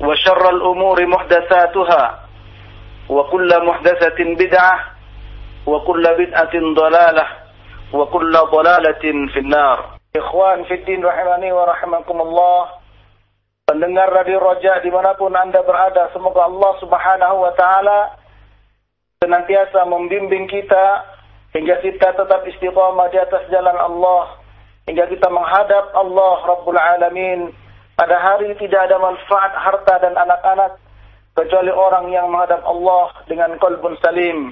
وشر الأمور محدثاتها وكل محدثة بدعة وكل بدعة ضلالة وكل ضلالة في النار Ikhwan Fiddin rahimani wa rahimakumullah Pendengar Radio Roja dimanapun anda berada Semoga Allah subhanahu wa ta'ala Senantiasa membimbing kita Hingga kita tetap istiqamah di atas jalan Allah Hingga kita menghadap Allah Rabbul Alamin Pada hari tidak ada manfaat harta dan anak-anak Kecuali orang yang menghadap Allah dengan kolbun salim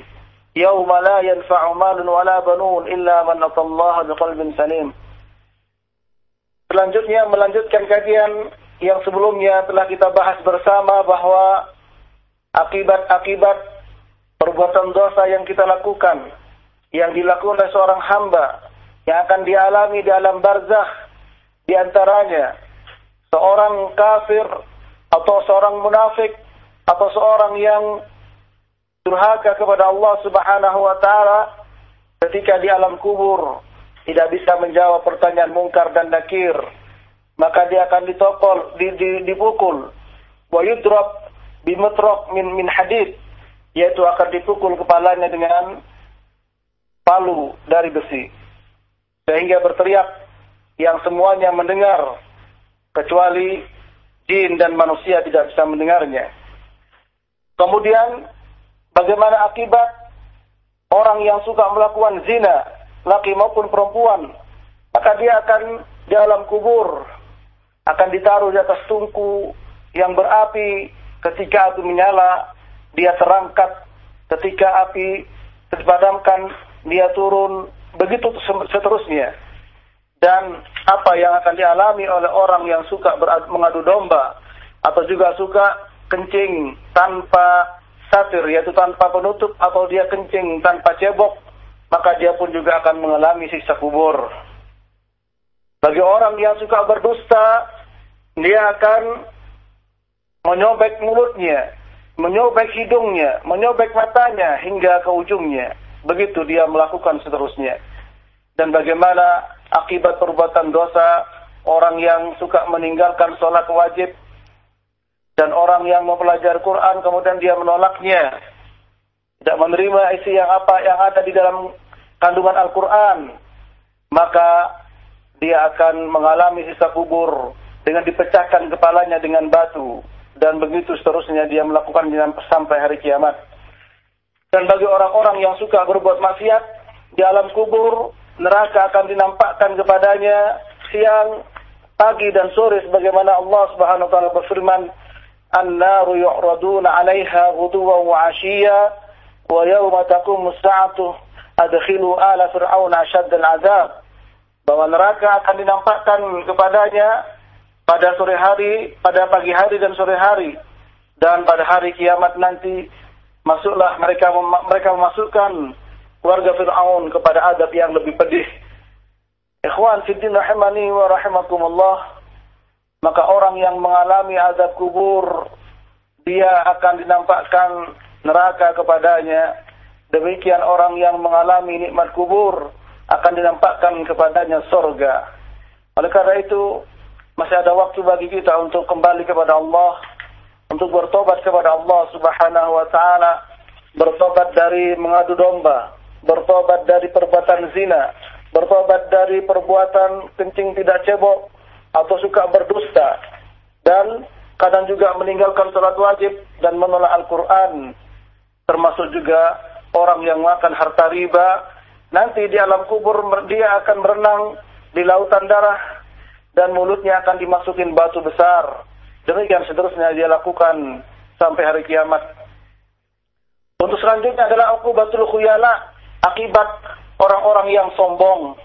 Yawma la yanfa'u malun wala banun illa man atallaha biqalbin salim. Selanjutnya melanjutkan kajian yang sebelumnya telah kita bahas bersama bahwa akibat-akibat perbuatan dosa yang kita lakukan yang dilakukan oleh seorang hamba yang akan dialami di alam barzakh di antaranya seorang kafir atau seorang munafik atau seorang yang durhaka kepada Allah Subhanahu wa taala ketika di alam kubur tidak bisa menjawab pertanyaan mungkar dan nakir maka dia akan ditokol di, di, dipukul. Wa yudrab min min hadid yaitu akan dipukul kepalanya dengan palu dari besi. Sehingga berteriak yang semuanya mendengar kecuali jin dan manusia tidak bisa mendengarnya kemudian Bagaimana akibat orang yang suka melakukan zina, laki maupun perempuan, maka dia akan di alam kubur, akan ditaruh di atas tungku yang berapi ketika api menyala, dia terangkat, ketika api terpadamkan, dia turun, begitu seterusnya. Dan apa yang akan dialami oleh orang yang suka mengadu domba, atau juga suka kencing tanpa satir yaitu tanpa penutup atau dia kencing tanpa cebok maka dia pun juga akan mengalami siksa kubur. Bagi orang yang suka berdusta, dia akan menyobek mulutnya, menyobek hidungnya, menyobek matanya hingga ke ujungnya. Begitu dia melakukan seterusnya. Dan bagaimana akibat perbuatan dosa orang yang suka meninggalkan sholat wajib dan orang yang mempelajari Quran kemudian dia menolaknya. Tidak menerima isi yang apa yang ada di dalam kandungan Al-Quran maka dia akan mengalami sisa kubur dengan dipecahkan kepalanya dengan batu dan begitu seterusnya dia melakukan sampai hari kiamat. Dan bagi orang-orang yang suka berbuat maksiat di alam kubur neraka akan dinampakkan kepadanya siang, pagi dan sore sebagaimana Allah Subhanahu wa taala berfirman, "An-naru yu'raduna 'alaiha ghuduwan wa 'ashiyya wa yawma taqumu as-sa'atu adkhilu ala fir'auna ashadda al-'adzab." Bahwa neraka akan dinampakkan kepadanya pada sore hari, pada pagi hari dan sore hari. Dan pada hari kiamat nanti masuklah mereka mereka memasukkan keluarga Fir'aun kepada adab yang lebih pedih. Ikhwan fiddin rahimani wa rahimakumullah maka orang yang mengalami azab kubur dia akan dinampakkan neraka kepadanya. Demikian orang yang mengalami nikmat kubur akan dinampakkan kepadanya sorga. Oleh karena itu, masih ada waktu bagi kita untuk kembali kepada Allah, untuk bertobat kepada Allah Subhanahu wa taala, bertobat dari mengadu domba, bertobat dari perbuatan zina, bertobat dari perbuatan kencing tidak cebok atau suka berdusta. Dan kadang juga meninggalkan sholat wajib dan menolak Al-Quran. Termasuk juga orang yang makan harta riba. Nanti di alam kubur dia akan berenang di lautan darah dan mulutnya akan dimasukin batu besar. Demikian seterusnya dia lakukan sampai hari kiamat. Untuk selanjutnya adalah batul khuyala, akibat orang-orang yang sombong.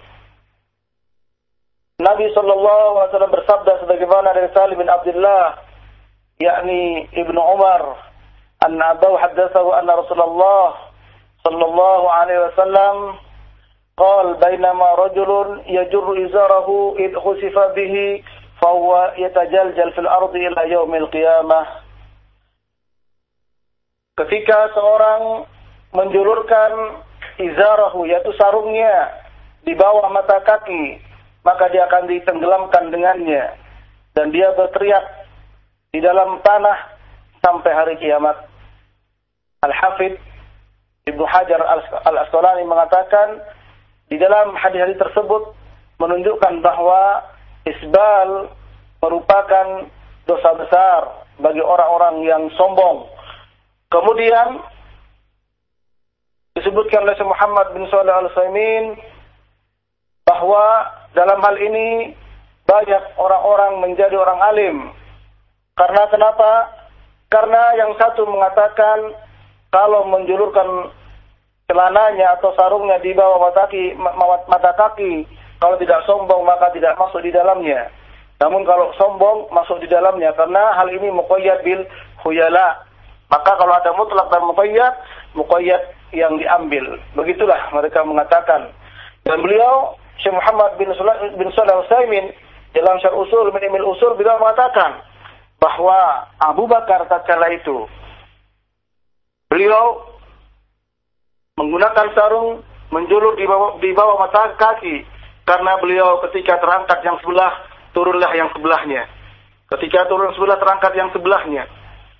Nabi sallallahu alaihi wasallam bersabda sebagaimana dari Salim bin Abdullah yakni Ibnu Umar an Abu haddatsahu anna Rasulullah sallallahu alaihi wasallam قال بينما رجل يجر إزاره إذ خسف به فهو يتجلجل في الأرض إلى يوم القيامة ketika seorang menjulurkan izarahu yaitu sarungnya di bawah mata kaki maka dia akan ditenggelamkan dengannya dan dia berteriak di dalam tanah sampai hari kiamat Al-Hafidh Ibnu Hajar Al-Asqalani mengatakan di dalam hadis-hadis tersebut menunjukkan bahwa isbal merupakan dosa besar bagi orang-orang yang sombong. Kemudian disebutkan oleh Muhammad bin Shalih al Utsaimin bahwa dalam hal ini banyak orang-orang menjadi orang alim. Karena kenapa? Karena yang satu mengatakan kalau menjulurkan celananya atau sarungnya di bawah mata kaki, mata kaki. Kalau tidak sombong maka tidak masuk di dalamnya. Namun kalau sombong masuk di dalamnya karena hal ini muqayyad bil khuyala. Maka kalau ada mutlak dan muqayyad, muqayyad yang diambil. Begitulah mereka mengatakan. Dan beliau Syekh Muhammad bin Sulaiman bin Utsaimin dalam Syarh Usul min Ilmil Usul beliau mengatakan bahwa Abu Bakar tatkala itu beliau menggunakan sarung menjulur di bawah, di bawah mata kaki karena beliau ketika terangkat yang sebelah turunlah yang sebelahnya. Ketika turun sebelah terangkat yang sebelahnya.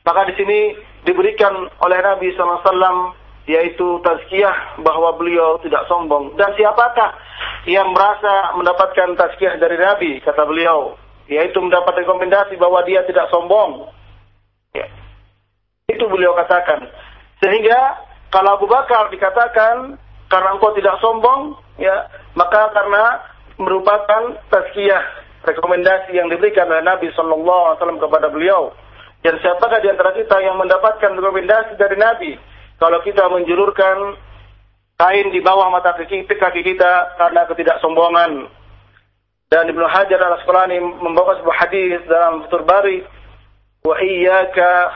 Maka di sini diberikan oleh Nabi SAW yaitu tazkiyah bahwa beliau tidak sombong. Dan siapakah yang merasa mendapatkan tazkiyah dari Nabi, kata beliau, yaitu mendapat rekomendasi bahwa dia tidak sombong. Ya. Itu beliau katakan. Sehingga kalau Abu Bakar dikatakan karena engkau tidak sombong, ya maka karena merupakan tazkiyah rekomendasi yang diberikan oleh Nabi Shallallahu Alaihi Wasallam kepada beliau. Dan siapakah di antara kita yang mendapatkan rekomendasi dari Nabi? Kalau kita menjulurkan kain di bawah mata kaki, kaki kita karena ketidaksombongan. Dan Ibnu Hajar al Asqalani membawa sebuah hadis dalam Fathul Bari, wa iyyaka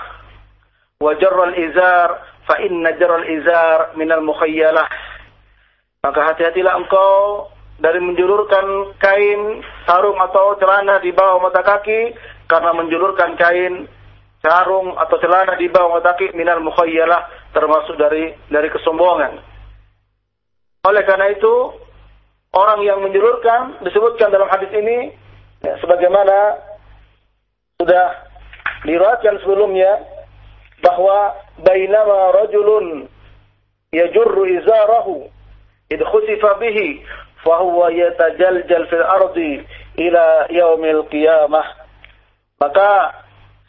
wa jarral izar fa inna jaral izar minal mukhayyalah. Maka hati-hatilah engkau dari menjulurkan kain sarung atau celana di bawah mata kaki karena menjulurkan kain sarung atau celana di bawah kaki minal mukhayyalah termasuk dari dari kesombongan. Oleh karena itu orang yang menjulurkan disebutkan dalam hadis ini ya, sebagaimana sudah diriwayatkan sebelumnya bahwa bainama rajulun yajurru izarahu id khusifa bihi fahuwa yatajaljal fil ardi ila yaumil qiyamah maka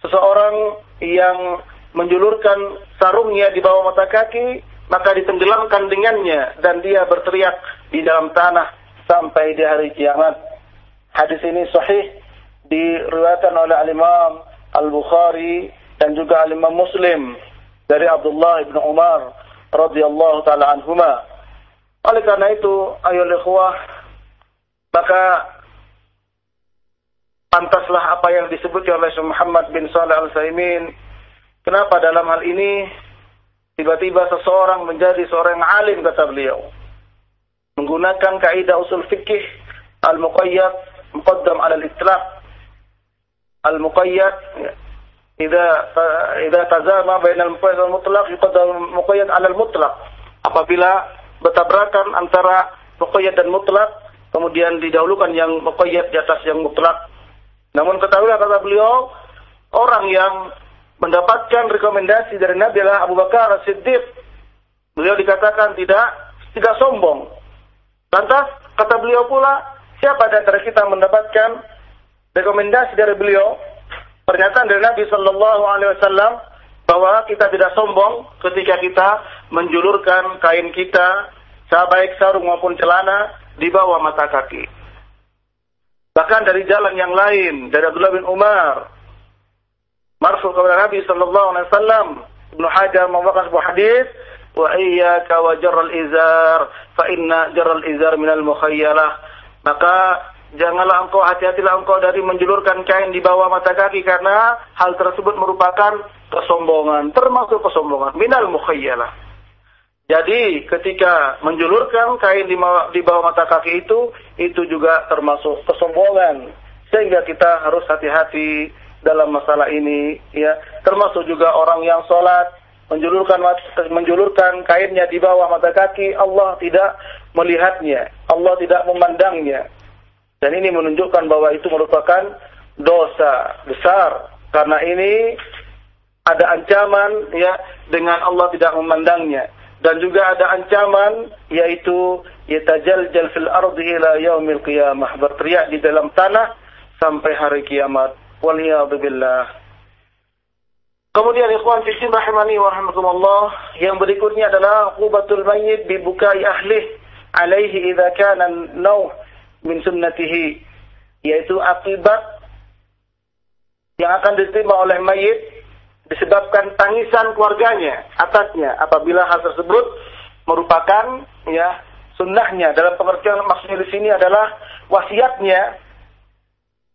seseorang yang menjulurkan sarungnya di bawah mata kaki maka ditenggelamkan dengannya dan dia berteriak di dalam tanah sampai di hari kiamat hadis ini sahih diriwayatkan oleh al-Imam Al-Bukhari dan juga Imam Muslim dari Abdullah bin Umar radhiyallahu taala anhuma. Oleh karena itu, ayo ikhwah, maka pantaslah apa yang disebutkan oleh Muhammad bin Salih Al-Saimin. Kenapa dalam hal ini tiba-tiba seseorang menjadi seorang alim kata beliau. Menggunakan kaidah usul fikih al-muqayyad muqaddam al-itlaq. Al-muqayyad idza idza tazama bainal muqayyad wal mutlaq yuqaddam muqayyad 'ala al mutlaq. Apabila bertabrakan antara muqayyad dan mutlak, kemudian didahulukan yang muqayyad di atas yang mutlak. Namun ketahuilah kata beliau, orang yang mendapatkan rekomendasi dari Nabi adalah Abu Bakar Siddiq. Beliau dikatakan tidak tidak sombong. Lantas kata beliau pula, siapa di antara kita mendapatkan rekomendasi dari beliau? Pernyataan dari Nabi Shallallahu Alaihi Wasallam bahwa kita tidak sombong ketika kita menjulurkan kain kita, baik sarung maupun celana, di bawah mata kaki. Bahkan dari jalan yang lain, dari Abdullah bin Umar, marfu kepada Nabi sallallahu alaihi wasallam, Ibnu Hajar membawakan sebuah hadis, wa iyyaka wa jarral izar, fa inna jarral izar minal mukhayyalah. Maka janganlah engkau hati-hatilah engkau dari menjulurkan kain di bawah mata kaki karena hal tersebut merupakan kesombongan, termasuk kesombongan minal mukhayyalah. Jadi ketika menjulurkan kain di, di bawah mata kaki itu, itu juga termasuk kesombongan. Sehingga kita harus hati-hati dalam masalah ini. ya Termasuk juga orang yang sholat, menjulurkan menjulurkan kainnya di bawah mata kaki, Allah tidak melihatnya, Allah tidak memandangnya. Dan ini menunjukkan bahwa itu merupakan dosa besar karena ini ada ancaman ya dengan Allah tidak memandangnya dan juga ada ancaman yaitu yatajaljal fil ardi ila yaumil qiyamah. Berteriak di dalam tanah sampai hari kiamat. Waliyadzubillah kemudian ikhwan fillah rahimani wa rahmatullah yang berikutnya adalah ubatul mayyit bi bukai ahli alaihi idza kana nauh min sunnatihi yaitu akibat yang akan diterima oleh mayit disebabkan tangisan keluarganya atasnya apabila hal tersebut merupakan ya sunnahnya. Dalam pengertian maksudnya di sini adalah wasiatnya.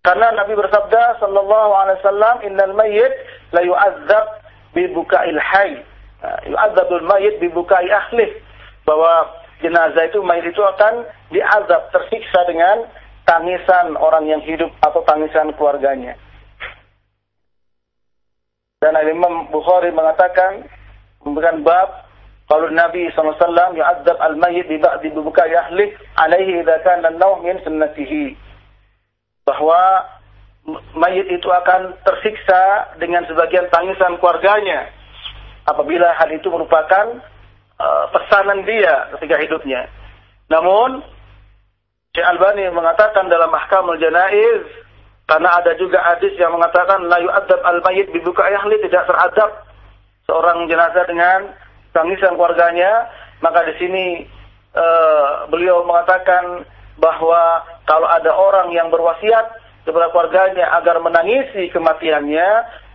Karena Nabi bersabda sallallahu alaihi wasallam innal mayyit la yu'adzab bi buka'il hayy yu'adzabul mayyit bi buka'i ahli bahwa jenazah itu mayit itu akan diazab tersiksa dengan tangisan orang yang hidup atau tangisan keluarganya dan Imam Bukhari mengatakan memberikan bab kalau Nabi SAW yu'adzab al-mayyit di ba'di bubukai ahli alaihi idza kana an-nawm min sunnatihi. Bahwa mayit itu akan tersiksa dengan sebagian tangisan keluarganya apabila hal itu merupakan uh, pesanan dia ketika hidupnya. Namun Syekh Albani mengatakan dalam Ahkamul Janaiz karena ada juga hadis yang mengatakan la yu'adzab al-mayyit bi buka ahli tidak teradab seorang jenazah dengan tangisan keluarganya, maka di sini uh, beliau mengatakan bahwa kalau ada orang yang berwasiat kepada keluarganya agar menangisi kematiannya,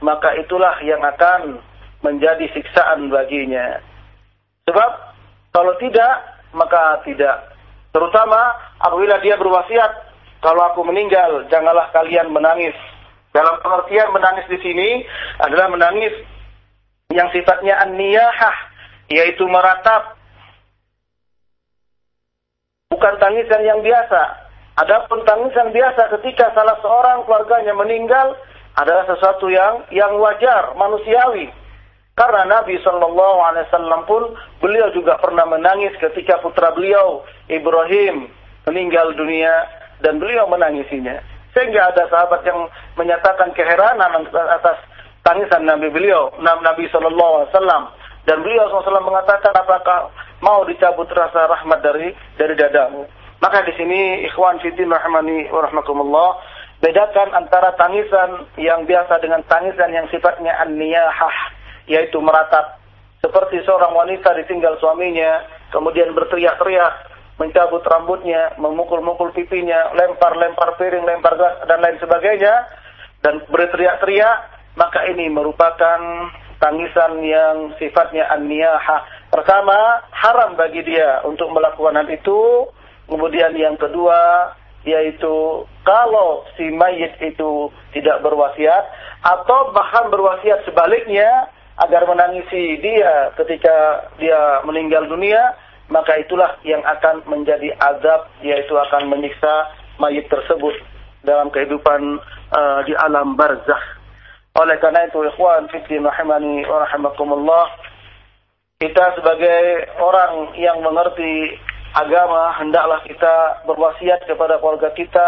maka itulah yang akan menjadi siksaan baginya. Sebab kalau tidak, maka tidak. Terutama apabila dia berwasiat kalau aku meninggal, janganlah kalian menangis. Dalam pengertian menangis di sini adalah menangis yang sifatnya an-niyahah, yaitu meratap. Bukan tangisan yang biasa. Adapun tangisan biasa ketika salah seorang keluarganya meninggal adalah sesuatu yang yang wajar, manusiawi. Karena Nabi Shallallahu Alaihi Wasallam pun beliau juga pernah menangis ketika putra beliau Ibrahim meninggal dunia dan beliau menangisinya. Sehingga ada sahabat yang menyatakan keheranan atas tangisan Nabi beliau, Nabi Shallallahu Alaihi Wasallam. Dan beliau SAW mengatakan apakah mau dicabut rasa rahmat dari dari dadamu. Maka di sini ikhwan fiddin rahmani wa rahmatullah bedakan antara tangisan yang biasa dengan tangisan yang sifatnya an-niyahah yaitu meratap seperti seorang wanita ditinggal suaminya kemudian berteriak-teriak mencabut rambutnya, memukul-mukul pipinya, lempar-lempar piring, lempar gas, dan lain sebagainya, dan berteriak-teriak, maka ini merupakan tangisan yang sifatnya an-niyaha. Pertama, haram bagi dia untuk melakukan hal itu. Kemudian yang kedua, yaitu kalau si mayit itu tidak berwasiat, atau bahkan berwasiat sebaliknya, agar menangisi dia ketika dia meninggal dunia, maka itulah yang akan menjadi azab yaitu akan menyiksa mayit tersebut dalam kehidupan uh, di alam barzakh. Oleh karena itu, ikhwan fitri rahimani wa rahimakumullah, kita sebagai orang yang mengerti agama, hendaklah kita berwasiat kepada keluarga kita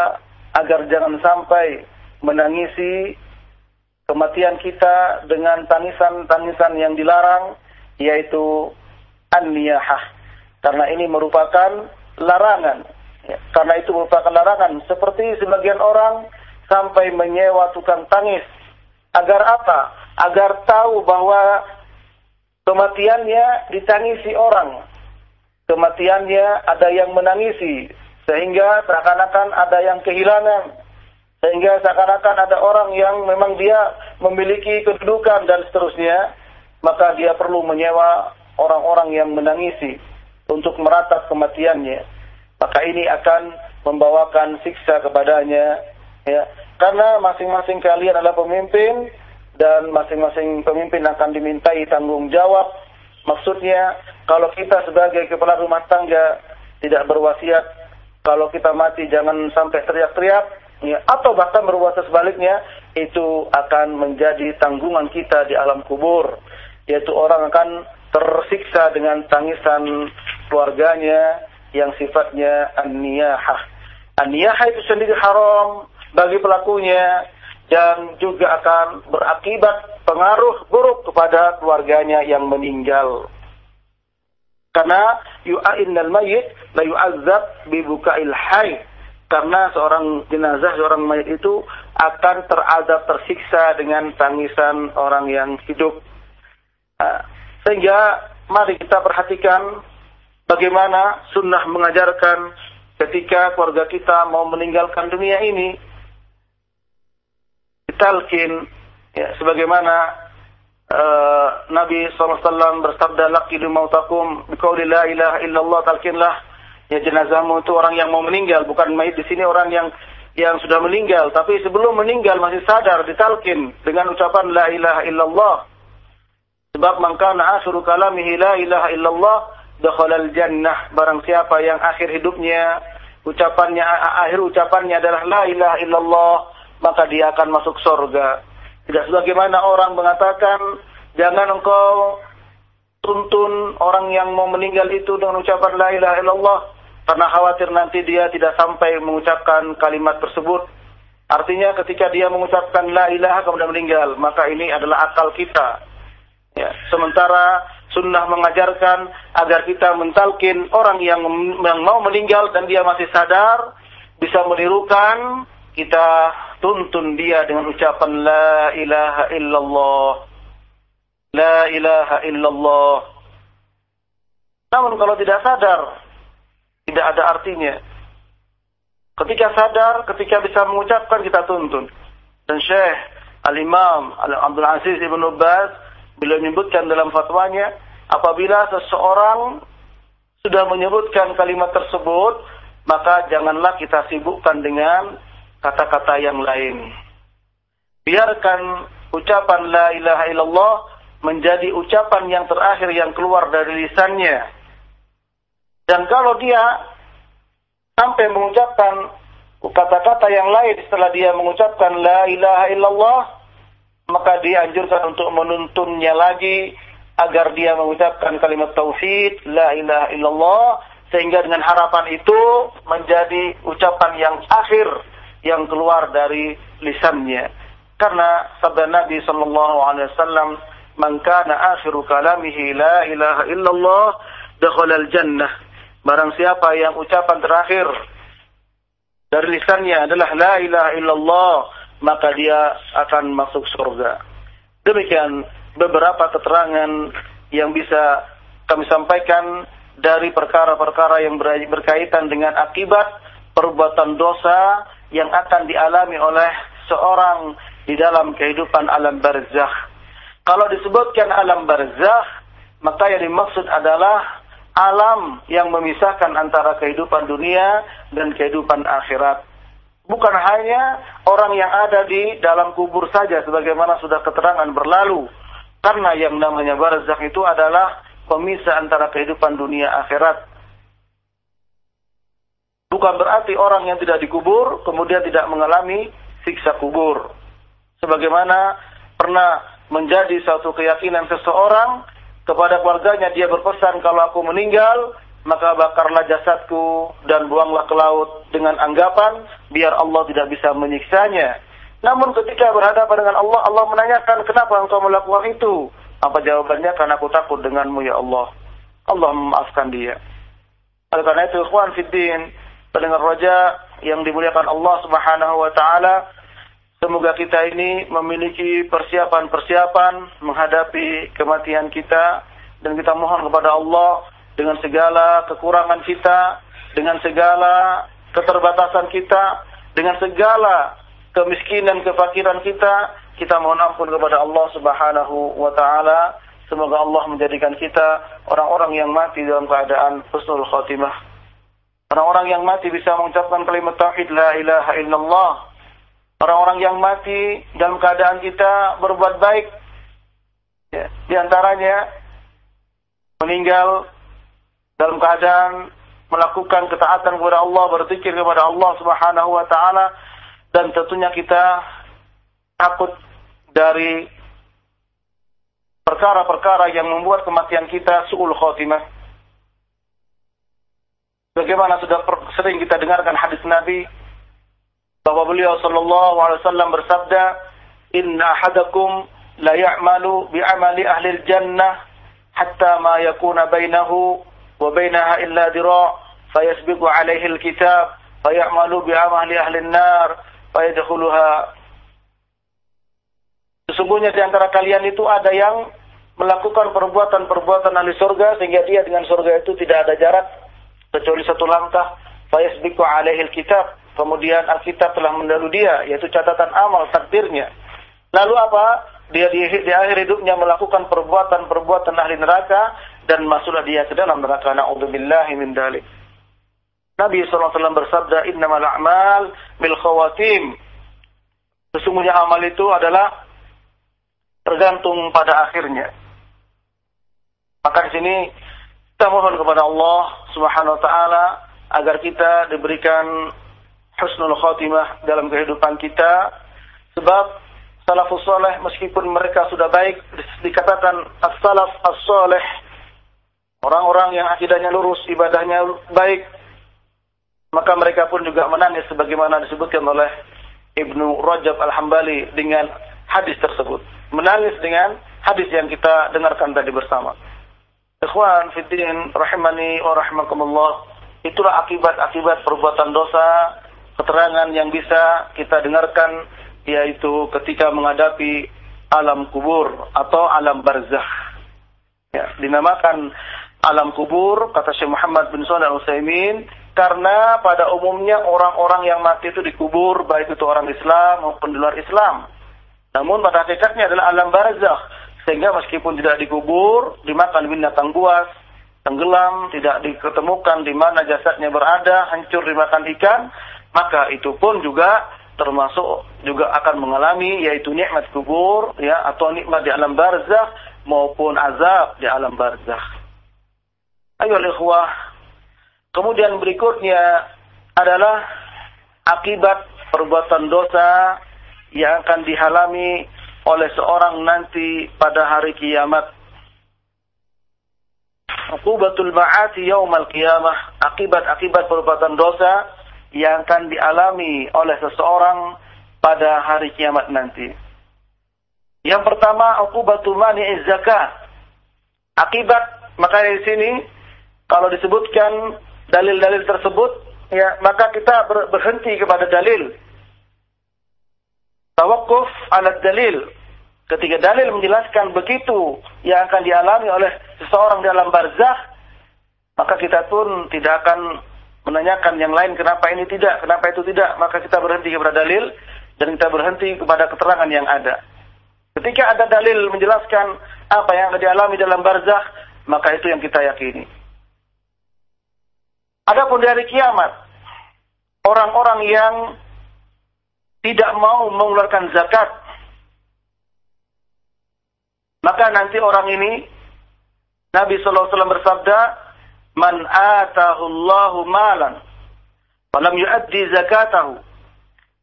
agar jangan sampai menangisi kematian kita dengan tangisan-tangisan yang dilarang, yaitu an-niyahah. Karena ini merupakan larangan. Ya, karena itu merupakan larangan. Seperti sebagian orang sampai menyewa tukang tangis Agar apa? Agar tahu bahwa kematiannya ditangisi orang. Kematiannya ada yang menangisi. Sehingga seakan-akan ada yang kehilangan. Sehingga seakan-akan ada orang yang memang dia memiliki kedudukan dan seterusnya. Maka dia perlu menyewa orang-orang yang menangisi untuk meratap kematiannya. Maka ini akan membawakan siksa kepadanya. Ya, karena masing-masing kalian adalah pemimpin dan masing-masing pemimpin akan dimintai tanggung jawab. Maksudnya, kalau kita sebagai kepala rumah tangga tidak berwasiat, kalau kita mati jangan sampai teriak-teriak, ya, atau bahkan berwasiat sebaliknya, itu akan menjadi tanggungan kita di alam kubur. Yaitu orang akan tersiksa dengan tangisan keluarganya yang sifatnya an-niyahah. An-niyahah itu sendiri haram, bagi pelakunya dan juga akan berakibat pengaruh buruk kepada keluarganya yang meninggal. Karena yu'ainnal mayyit la yu'azzab bi buka'il hayy. Karena seorang jenazah, seorang mayit itu akan teradab tersiksa dengan tangisan orang yang hidup. Nah, sehingga mari kita perhatikan bagaimana sunnah mengajarkan ketika keluarga kita mau meninggalkan dunia ini? Talqin ya sebagaimana uh, Nabi SAW bersabda laqidu mautakum biqauli la ilaha illallah. Talqinlah ya jenazahmu itu orang yang mau meninggal bukan mayit di sini orang yang yang sudah meninggal. Tapi sebelum meninggal masih sadar ditalkin dengan ucapan la ilaha illallah. Sebab mangkana akhiru kalamihi la ilaha illallah dakhala jannah barang siapa yang akhir hidupnya ucapannya akhir ucapannya adalah la ilaha illallah maka dia akan masuk surga. Tidak sebagaimana orang mengatakan, jangan engkau tuntun orang yang mau meninggal itu dengan ucapan la ilaha illallah karena khawatir nanti dia tidak sampai mengucapkan kalimat tersebut. Artinya ketika dia mengucapkan la ilaha kemudian meninggal, maka ini adalah akal kita. Ya, sementara sunnah mengajarkan agar kita mentalkin orang yang, yang mau meninggal dan dia masih sadar bisa menirukan kita tuntun dia dengan ucapan la ilaha illallah la ilaha illallah. Namun kalau tidak sadar tidak ada artinya. Ketika sadar ketika bisa mengucapkan kita tuntun. Dan Syekh Al-Imam Abdul Aziz Ibn Baz beliau menyebutkan dalam fatwanya apabila seseorang sudah menyebutkan kalimat tersebut maka janganlah kita sibukkan dengan kata-kata yang lain. Biarkan ucapan la ilaha illallah menjadi ucapan yang terakhir yang keluar dari lisannya. Dan kalau dia sampai mengucapkan kata-kata yang lain setelah dia mengucapkan la ilaha illallah, maka dia anjurkan untuk menuntunnya lagi agar dia mengucapkan kalimat tauhid la ilaha illallah sehingga dengan harapan itu menjadi ucapan yang akhir yang keluar dari lisannya. Karena sabda Nabi sallallahu alaihi wasallam, "Man kana akhiru kalamihi la ilaha illallah, dakhala al-jannah." Barang siapa yang ucapan terakhir dari lisannya adalah la ilaha illallah, maka dia akan masuk surga. Demikian beberapa keterangan yang bisa kami sampaikan dari perkara-perkara yang berkaitan dengan akibat perbuatan dosa yang akan dialami oleh seorang di dalam kehidupan alam barzakh. Kalau disebutkan alam barzakh, maka yang dimaksud adalah alam yang memisahkan antara kehidupan dunia dan kehidupan akhirat. Bukan hanya orang yang ada di dalam kubur saja sebagaimana sudah keterangan berlalu. Karena yang namanya barzakh itu adalah pemisah antara kehidupan dunia akhirat. Bukan berarti orang yang tidak dikubur kemudian tidak mengalami siksa kubur. Sebagaimana pernah menjadi satu keyakinan seseorang kepada keluarganya dia berpesan kalau aku meninggal maka bakarlah jasadku dan buanglah ke laut dengan anggapan biar Allah tidak bisa menyiksanya. Namun ketika berhadapan dengan Allah, Allah menanyakan kenapa engkau melakukan itu? Apa jawabannya? Karena aku takut denganmu ya Allah. Allah memaafkan dia. Oleh karena itu, ikhwan fiddin, pendengar roja yang dimuliakan Allah subhanahu wa ta'ala, semoga kita ini memiliki persiapan-persiapan menghadapi kematian kita, dan kita mohon kepada Allah dengan segala kekurangan kita, dengan segala keterbatasan kita, dengan segala kemiskinan, kefakiran kita, kita mohon ampun kepada Allah Subhanahu wa taala. Semoga Allah menjadikan kita orang-orang yang mati dalam keadaan husnul khatimah. Orang-orang yang mati bisa mengucapkan kalimat tauhid la ilaha illallah. Orang-orang yang mati dalam keadaan kita berbuat baik. Ya, di antaranya meninggal dalam keadaan melakukan ketaatan kepada Allah, berzikir kepada Allah Subhanahu wa taala dan tentunya kita takut dari perkara-perkara yang membuat kematian kita suul khotimah. Bagaimana sudah sering kita dengarkan hadis Nabi bahwa beliau sallallahu alaihi wasallam bersabda, "Inna ahadakum la ya'malu bi amali ahli jannah hatta ma yakuna bainahu illa dira' fayasbiqu alaihi al-kitab fayamalu bi amali ahli an-nar fayadkhuluha Sesungguhnya di antara kalian itu ada yang melakukan perbuatan-perbuatan ahli surga sehingga dia dengan surga itu tidak ada jarak kecuali satu langkah. fayasbiqu alaihi kitab kemudian Alkitab telah mendahului dia yaitu catatan amal takdirnya. Lalu apa? Dia di, di akhir hidupnya melakukan perbuatan-perbuatan ahli neraka dan masuklah dia ke dalam neraka. Naudzubillahi min dalik. Nabi SAW bersabda innamal a'mal bil khawatim. Sesungguhnya amal itu adalah tergantung pada akhirnya. Maka di sini kita mohon kepada Allah Subhanahu wa taala agar kita diberikan husnul khatimah dalam kehidupan kita. Sebab salafus saleh meskipun mereka sudah baik dikatakan as-salaf as-saleh orang-orang yang akidahnya lurus ibadahnya baik maka mereka pun juga menangis sebagaimana disebutkan oleh Ibnu Rajab Al-Hambali dengan hadis tersebut menangis dengan hadis yang kita dengarkan tadi bersama. Ikhwan fiddin rahimani wa rahimakumullah. Itulah akibat-akibat perbuatan dosa, keterangan yang bisa kita dengarkan yaitu ketika menghadapi alam kubur atau alam barzah. Ya, dinamakan alam kubur kata Syekh Muhammad bin Shalih Al-Utsaimin karena pada umumnya orang-orang yang mati itu dikubur baik itu orang Islam maupun di luar Islam. Namun pada hakikatnya adalah alam barzakh. Sehingga meskipun tidak dikubur, dimakan binatang buas, tenggelam, tidak diketemukan di mana jasadnya berada, hancur dimakan ikan, maka itu pun juga termasuk juga akan mengalami yaitu nikmat kubur ya atau nikmat di alam barzakh maupun azab di alam barzakh. Ayo ikhwah. Kemudian berikutnya adalah akibat perbuatan dosa yang akan dihalami oleh seorang nanti pada hari kiamat. Akubatul ma'ati yaumal qiyamah. Akibat-akibat perbuatan dosa yang akan dialami oleh seseorang pada hari kiamat nanti. Yang pertama, akubatul mani'iz zakah. Akibat, maka di sini kalau disebutkan dalil-dalil tersebut, ya maka kita berhenti kepada dalil tawakuf alat dalil. Ketika dalil menjelaskan begitu yang akan dialami oleh seseorang dalam barzah, maka kita pun tidak akan menanyakan yang lain kenapa ini tidak, kenapa itu tidak. Maka kita berhenti kepada dalil dan kita berhenti kepada keterangan yang ada. Ketika ada dalil menjelaskan apa yang akan dialami dalam barzah, maka itu yang kita yakini. Adapun dari kiamat, orang-orang yang tidak mau mengeluarkan zakat, maka nanti orang ini Nabi sallallahu alaihi wasallam bersabda, "Man atahu Allahu malan falam yuaddi zakatahu,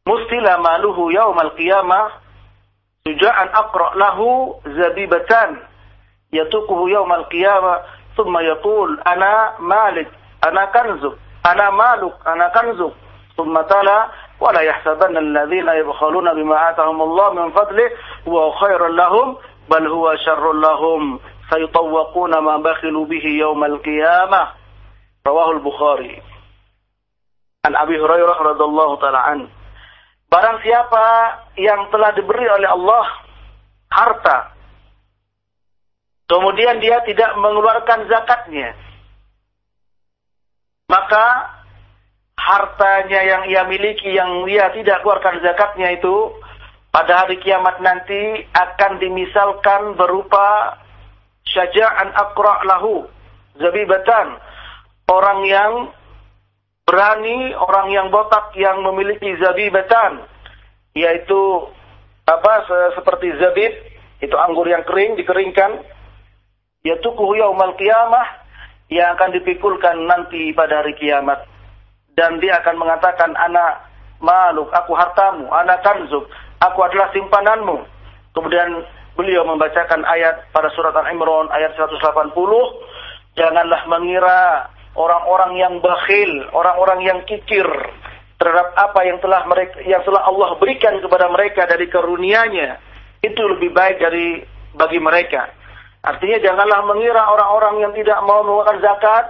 mustila maluhu yaumal qiyamah Suja'an aqra' lahu zabibatan yatukuhu yawmal qiyamah thumma yaqul ana malik ana kanzuk ana maluk ana kanzuk thumma tala ولا يحسبن الذين يبخلون بما آتاهم الله من فضله هو خير لهم بل هو شر لهم سيطوقون ما بخلوا به يوم القيامة رواه البخاري An Abi Hurairah radhiallahu taala an. Barang siapa yang telah diberi oleh Allah harta kemudian dia tidak mengeluarkan zakatnya maka hartanya yang ia miliki yang ia tidak keluarkan zakatnya itu pada hari kiamat nanti akan dimisalkan berupa syaja'an akra lahu zabibatan. Orang yang berani orang yang botak yang memiliki zabibatan yaitu apa seperti zabib itu anggur yang kering dikeringkan. Yaitu yaumal qiyamah yang akan dipikulkan nanti pada hari kiamat. Dan dia akan mengatakan anak maluk aku hartamu anak kanzuk aku adalah simpananmu. Kemudian beliau membacakan ayat pada surat Al-Imran ayat 180 janganlah mengira orang-orang yang bakhil, orang-orang yang kikir terhadap apa yang telah mereka yang telah Allah berikan kepada mereka dari karunia-Nya. Itu lebih baik dari bagi mereka. Artinya janganlah mengira orang-orang yang tidak mau mengeluarkan zakat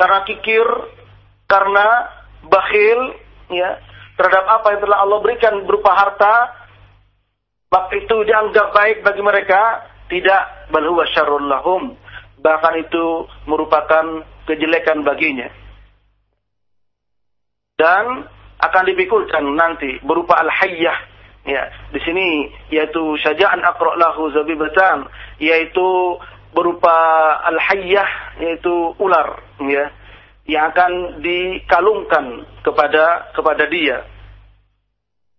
karena kikir, karena bakhil ya terhadap apa yang telah Allah berikan berupa harta maka itu dianggap baik bagi mereka tidak bal huwa syarrul lahum bahkan itu merupakan kejelekan baginya. Dan akan dipikulkan nanti berupa al-hayyah. Ya, di sini yaitu syaja'an aqra' lahu zabibatan, yaitu berupa al-hayyah yaitu ular ya yang akan dikalungkan kepada kepada dia.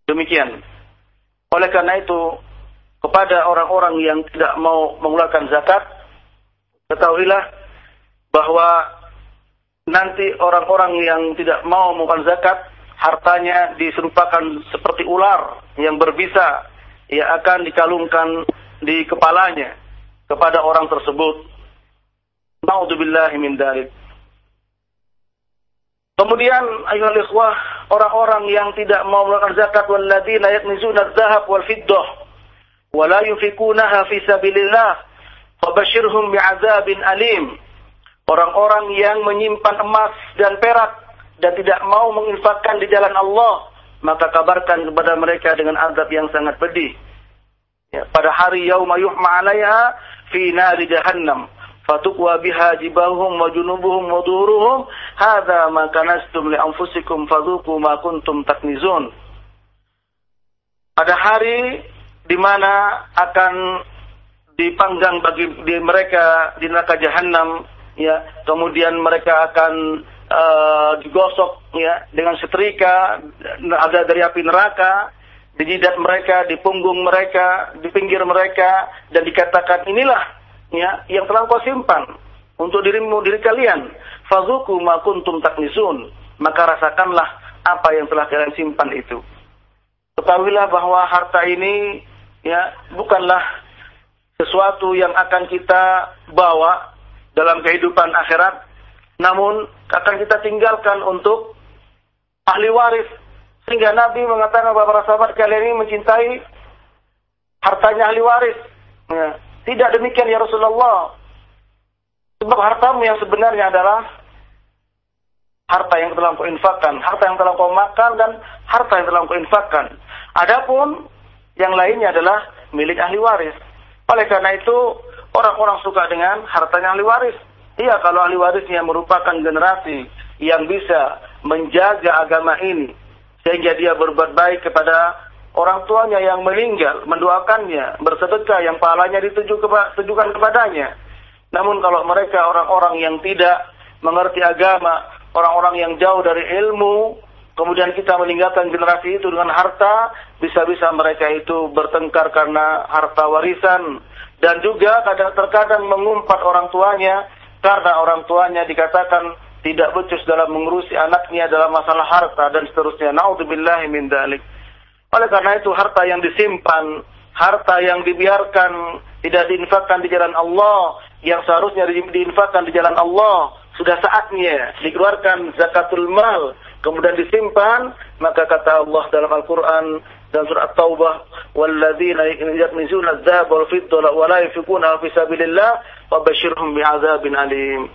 Demikian. Oleh karena itu kepada orang-orang yang tidak mau mengeluarkan zakat ketahuilah bahwa nanti orang-orang yang tidak mau mengeluarkan zakat hartanya diserupakan seperti ular yang berbisa ia akan dikalungkan di kepalanya kepada orang tersebut. Naudzubillahi min. Kemudian ayuhal ikhwah, orang-orang yang tidak mau mengeluarkan zakat walladzina yaknizuna adz-dzahab wal fiddah wa la yunfikunaha fi sabilillah fabashshirhum alim. Orang-orang yang menyimpan emas dan perak dan tidak mau menginfakkan di jalan Allah, maka kabarkan kepada mereka dengan azab yang sangat pedih. Ya, pada hari yauma yuhma 'alaiha fi nari jahannam fatukwa biha jibahuhum wa junubuhum wa duruhum hadza ma kanastum li anfusikum fadhuku ma kuntum taknizun. Pada hari di mana akan dipanggang bagi di mereka di neraka jahanam ya kemudian mereka akan uh, digosok ya dengan setrika ada dari api neraka di jidat mereka di punggung mereka di pinggir mereka dan dikatakan inilah ya yang telah kau simpan untuk dirimu diri kalian. Fazuku ma kuntum taknisun. Maka rasakanlah apa yang telah kalian simpan itu. Ketahuilah bahwa harta ini ya bukanlah sesuatu yang akan kita bawa dalam kehidupan akhirat, namun akan kita tinggalkan untuk ahli waris. Sehingga Nabi mengatakan bahwa para sahabat kalian ini mencintai hartanya ahli waris. Ya. Tidak demikian ya Rasulullah. Sebab hartamu yang sebenarnya adalah harta yang telah kau infakkan, harta yang telah kau makan dan harta yang telah kau infakkan. Adapun yang lainnya adalah milik ahli waris. Oleh karena itu Orang-orang suka dengan hartanya ahli waris. Iya, kalau ahli warisnya merupakan generasi yang bisa menjaga agama ini. Sehingga dia berbuat baik kepada orang tuanya yang meninggal, mendoakannya, bersedekah yang pahalanya ditujukan kepadanya. Namun kalau mereka orang-orang yang tidak mengerti agama, orang-orang yang jauh dari ilmu, kemudian kita meninggalkan generasi itu dengan harta, bisa-bisa mereka itu bertengkar karena harta warisan, dan juga kadang terkadang mengumpat orang tuanya karena orang tuanya dikatakan tidak becus dalam mengurusi anaknya dalam masalah harta dan seterusnya. Nauzubillahi min dalik. Oleh karena itu harta yang disimpan harta yang dibiarkan tidak diinfakkan di jalan Allah yang seharusnya diinfakkan di jalan Allah sudah saatnya dikeluarkan zakatul mal kemudian disimpan maka kata Allah dalam Al-Qur'an dan surat Taubah walladzina yaknizuna adh-dhahaba wal fiddata wa la yunfiquna fi sabilillah fabashshirhum bi'adzabin alim.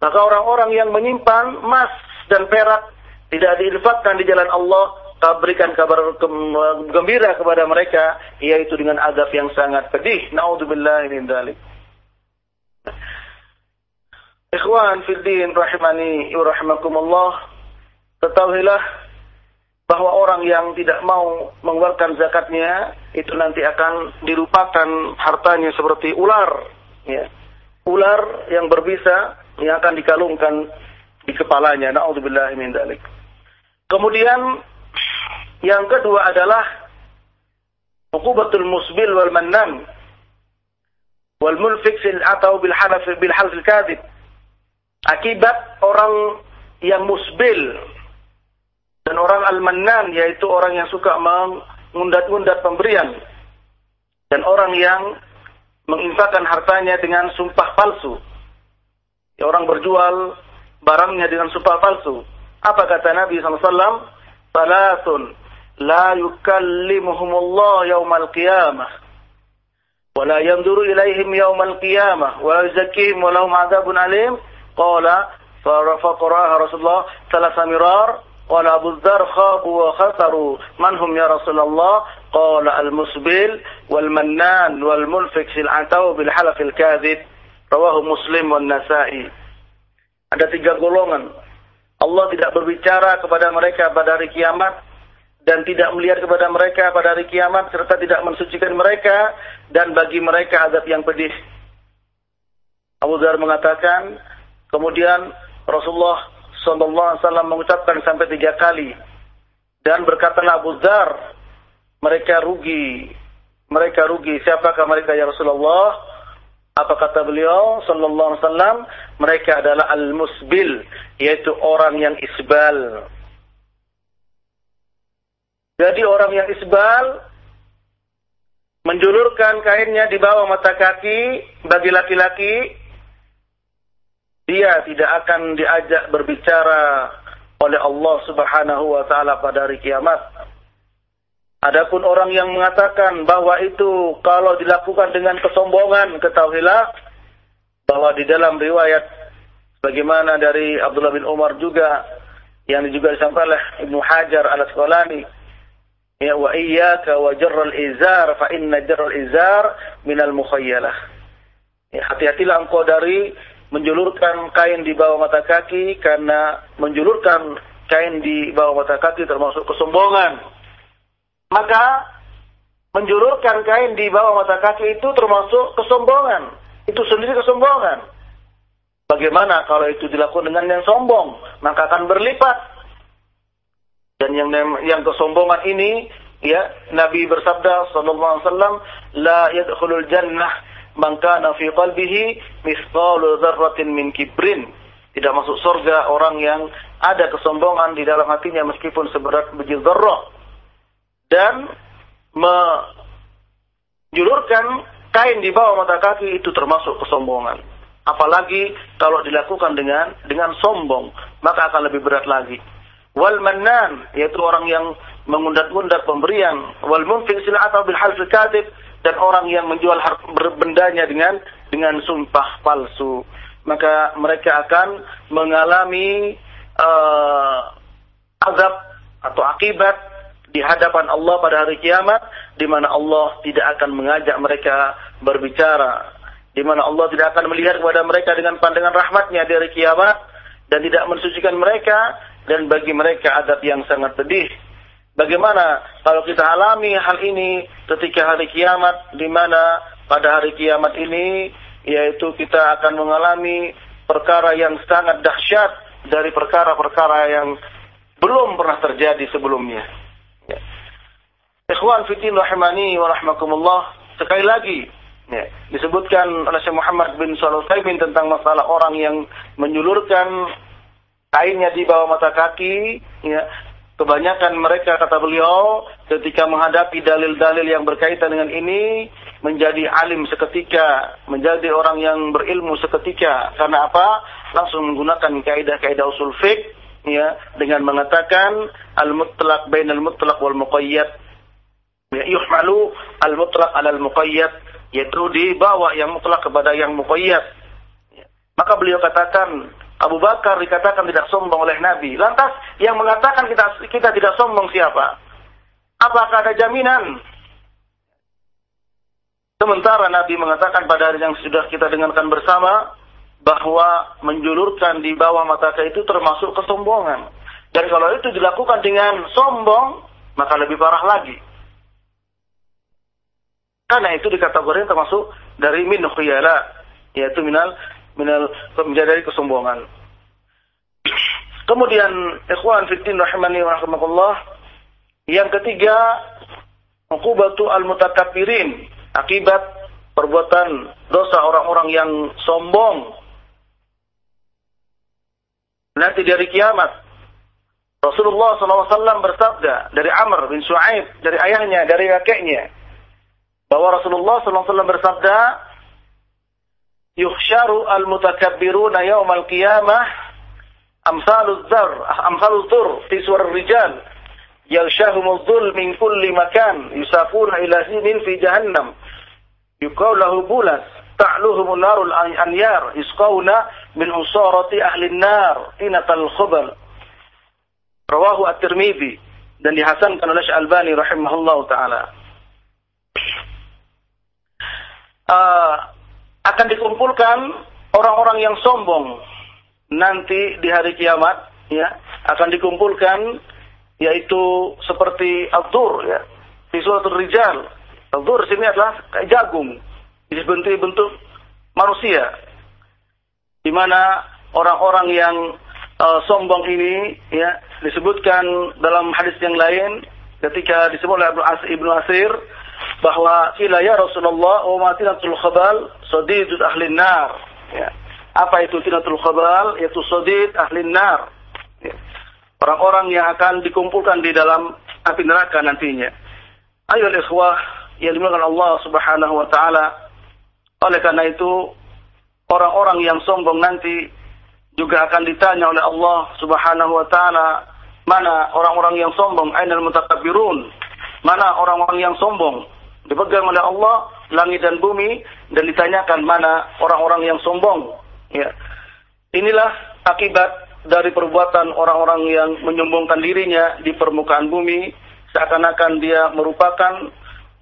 Maka orang-orang yang menyimpan emas dan perak tidak diinfakkan di jalan Allah berikan kabar gembira kepada mereka yaitu dengan azab yang sangat pedih. Naudzubillah min dzalik Ikhwan fil din rahimani wa rahimakumullah ketahuilah bahwa orang yang tidak mau mengeluarkan zakatnya itu nanti akan dilupakan hartanya seperti ular ya. Ular yang berbisa yang akan dikalungkan di kepalanya. Naudzubillah min dzalik kemudian yang kedua adalah uqubatul musbil wal mannan wal mulfik atau bil halaf bil kadhib. Akibat orang yang musbil dan orang al-mannan yaitu orang yang suka mengundat-undat pemberian dan orang yang menginfakkan hartanya dengan sumpah palsu. Ya, orang berjual barangnya dengan sumpah palsu. Apa kata Nabi SAW? Salatun لا يكلمهم الله يوم القيامة ولا ينظر إليهم يوم القيامة ولا يزكيهم ولهم عذاب أليم قال فقرأها رسول الله ثلاث مرار قال أبو الذر خابوا وخسروا من هم يا رسول الله قال المسبل والمنان والمنفق في العتو بالحلف الكاذب رواه مسلم والنسائي ada tiga golongan Allah tidak berbicara kepada mereka pada hari kiamat dan tidak melihat kepada mereka pada hari kiamat serta tidak mensucikan mereka dan bagi mereka azab yang pedih. Abu Dhar mengatakan, kemudian Rasulullah Sallallahu Alaihi Wasallam mengucapkan sampai tiga kali dan berkatalah Abu Dhar, mereka rugi, mereka rugi. Siapakah mereka ya Rasulullah? Apa kata beliau Sallallahu Alaihi Wasallam? Mereka adalah al-musbil, yaitu orang yang isbal jadi orang yang isbal menjulurkan kainnya di bawah mata kaki bagi laki-laki dia tidak akan diajak berbicara oleh Allah Subhanahu wa taala pada hari kiamat. Adapun orang yang mengatakan bahwa itu kalau dilakukan dengan kesombongan ketahuilah bahwa di dalam riwayat bagaimana dari Abdullah bin Umar juga yang juga disampaikan oleh Ibnu Hajar al-Asqalani Ya wa iyyaka wa jarral izar fa inna jarral izar minal mukhayyalah. Ya, hati-hatilah engkau dari menjulurkan kain di bawah mata kaki karena menjulurkan kain di bawah mata kaki termasuk kesombongan. Maka menjulurkan kain di bawah mata kaki itu termasuk kesombongan. Itu sendiri kesombongan. Bagaimana kalau itu dilakukan dengan yang sombong? Maka akan berlipat dan yang yang kesombongan ini ya Nabi bersabda sallallahu alaihi wasallam la yadkhulul jannah man kana fi qalbihi mithqalu dzarratin min kibrin. Tidak masuk surga orang yang ada kesombongan di dalam hatinya meskipun seberat biji dzarrah. Dan menjulurkan kain di bawah mata kaki itu termasuk kesombongan. Apalagi kalau dilakukan dengan dengan sombong, maka akan lebih berat lagi wal mannan yaitu orang yang mengundat-undat pemberian wal munfiq atau bil half dan orang yang menjual bendanya dengan dengan sumpah palsu maka mereka akan mengalami uh, azab atau akibat di hadapan Allah pada hari kiamat di mana Allah tidak akan mengajak mereka berbicara di mana Allah tidak akan melihat kepada mereka dengan pandangan rahmatnya di hari kiamat dan tidak mensucikan mereka dan bagi mereka adab yang sangat pedih. Bagaimana kalau kita alami hal ini ketika hari kiamat di mana pada hari kiamat ini yaitu kita akan mengalami perkara yang sangat dahsyat dari perkara-perkara yang belum pernah terjadi sebelumnya. Ya. Ikhwan fitin rahimani wa rahmakumullah. Sekali lagi ya, disebutkan oleh Syekh Muhammad bin Shalih tentang masalah orang yang menyulurkan kainnya di bawah mata kaki, ya, Kebanyakan mereka kata beliau ketika menghadapi dalil-dalil yang berkaitan dengan ini menjadi alim seketika, menjadi orang yang berilmu seketika. Karena apa? Langsung menggunakan kaidah-kaidah usul fiqh ya dengan mengatakan al-mutlaq bainal mutlaq wal muqayyad. Ya, yuhmalu al-mutlaq al muqayyad yaitu dibawa yang mutlak kepada yang muqayyad. Ya. Maka beliau katakan Abu Bakar dikatakan tidak sombong oleh Nabi. Lantas yang mengatakan kita kita tidak sombong siapa? Apakah ada jaminan? Sementara Nabi mengatakan pada hari yang sudah kita dengarkan bersama bahwa menjulurkan di bawah mata itu termasuk kesombongan. Dan kalau itu dilakukan dengan sombong, maka lebih parah lagi. Karena itu dikategorikan termasuk dari min khuyala, yaitu minal minal menjadi kesombongan. Kemudian ikhwan fiddin rahimani wa rahimakumullah yang ketiga uqubatu al-mutakabbirin akibat perbuatan dosa orang-orang yang sombong nanti dari kiamat Rasulullah SAW bersabda dari Amr bin Shu'aib, dari ayahnya, dari kakeknya, bahwa Rasulullah SAW bersabda, yuhsyaru al-mutakabbiruna yawmal qiyamah amsaluz zar amsaluz zur fi suwar rijal yalshahumuz dhul min kulli makan yusaquna ila sinin fi jahannam yuqaw lahu bulas ta'luhum narul anyar yusqawna min usarati ahli nar inatal khubal rawahu at-tirmidzi dan dihasankan oleh Al-Albani rahimahullahu taala. Uh, akan dikumpulkan orang-orang yang sombong. Nanti di hari kiamat ya akan dikumpulkan yaitu seperti al-dur ya di suratul rijal. Al-dur sini adalah kayak jagung bentuk bentuk manusia. Di mana orang-orang yang uh, sombong ini ya disebutkan dalam hadis yang lain ketika disebut oleh Ibnu Asir bahwa kila ya Rasulullah wa ma tinatul khabal sadidul ahli nar. Ya. apa itu tinatul khabal? Yaitu sadid ahli nar. Ya. orang-orang yang akan dikumpulkan di dalam api neraka nantinya. Ayo ikhwah yang dimuliakan Allah Subhanahu wa taala. Oleh karena itu orang-orang yang sombong nanti juga akan ditanya oleh Allah Subhanahu wa taala mana orang-orang yang sombong? Ainal mutakabbirun mana orang-orang yang sombong dipegang oleh Allah langit dan bumi dan ditanyakan mana orang-orang yang sombong. Ya. Inilah akibat dari perbuatan orang-orang yang menyombongkan dirinya di permukaan bumi seakan-akan dia merupakan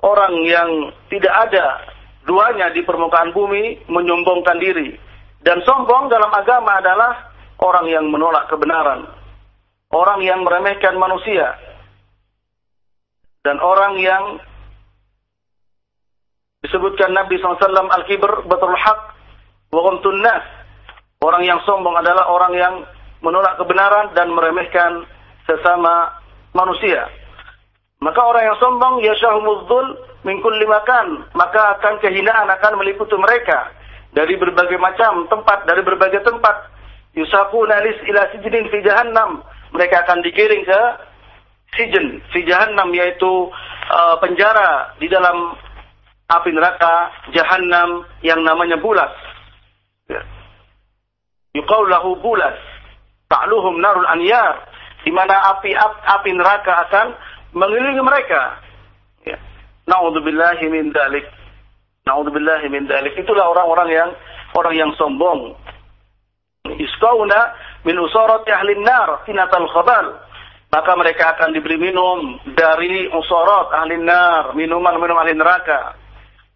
orang yang tidak ada duanya di permukaan bumi menyombongkan diri. Dan sombong dalam agama adalah orang yang menolak kebenaran. Orang yang meremehkan manusia. Dan orang yang disebutkan Nabi SAW al-kibr betul haq wa nas. Orang yang sombong adalah orang yang menolak kebenaran dan meremehkan sesama manusia. Maka orang yang sombong yashahumudzul min kulli makan, maka akan kehinaan akan meliputi mereka dari berbagai macam tempat, dari berbagai tempat. Yusafu nalis ila sijinin fi jahannam. Mereka akan digiring ke sijen, fi jahannam yaitu uh, penjara di dalam api neraka jahanam yang namanya bulas. Ya. lahu bulas. Ta'luhum narul anyar. Di mana api api neraka akan mengelilingi mereka. Ya. Na'udzubillahi min dalik. Na'udzubillahi min dalik. Itulah orang-orang yang orang yang sombong. Iskauna min usarati ahli nar tinatal khabal. Maka mereka akan diberi minum dari usarat ahli nar, minuman-minuman ahli neraka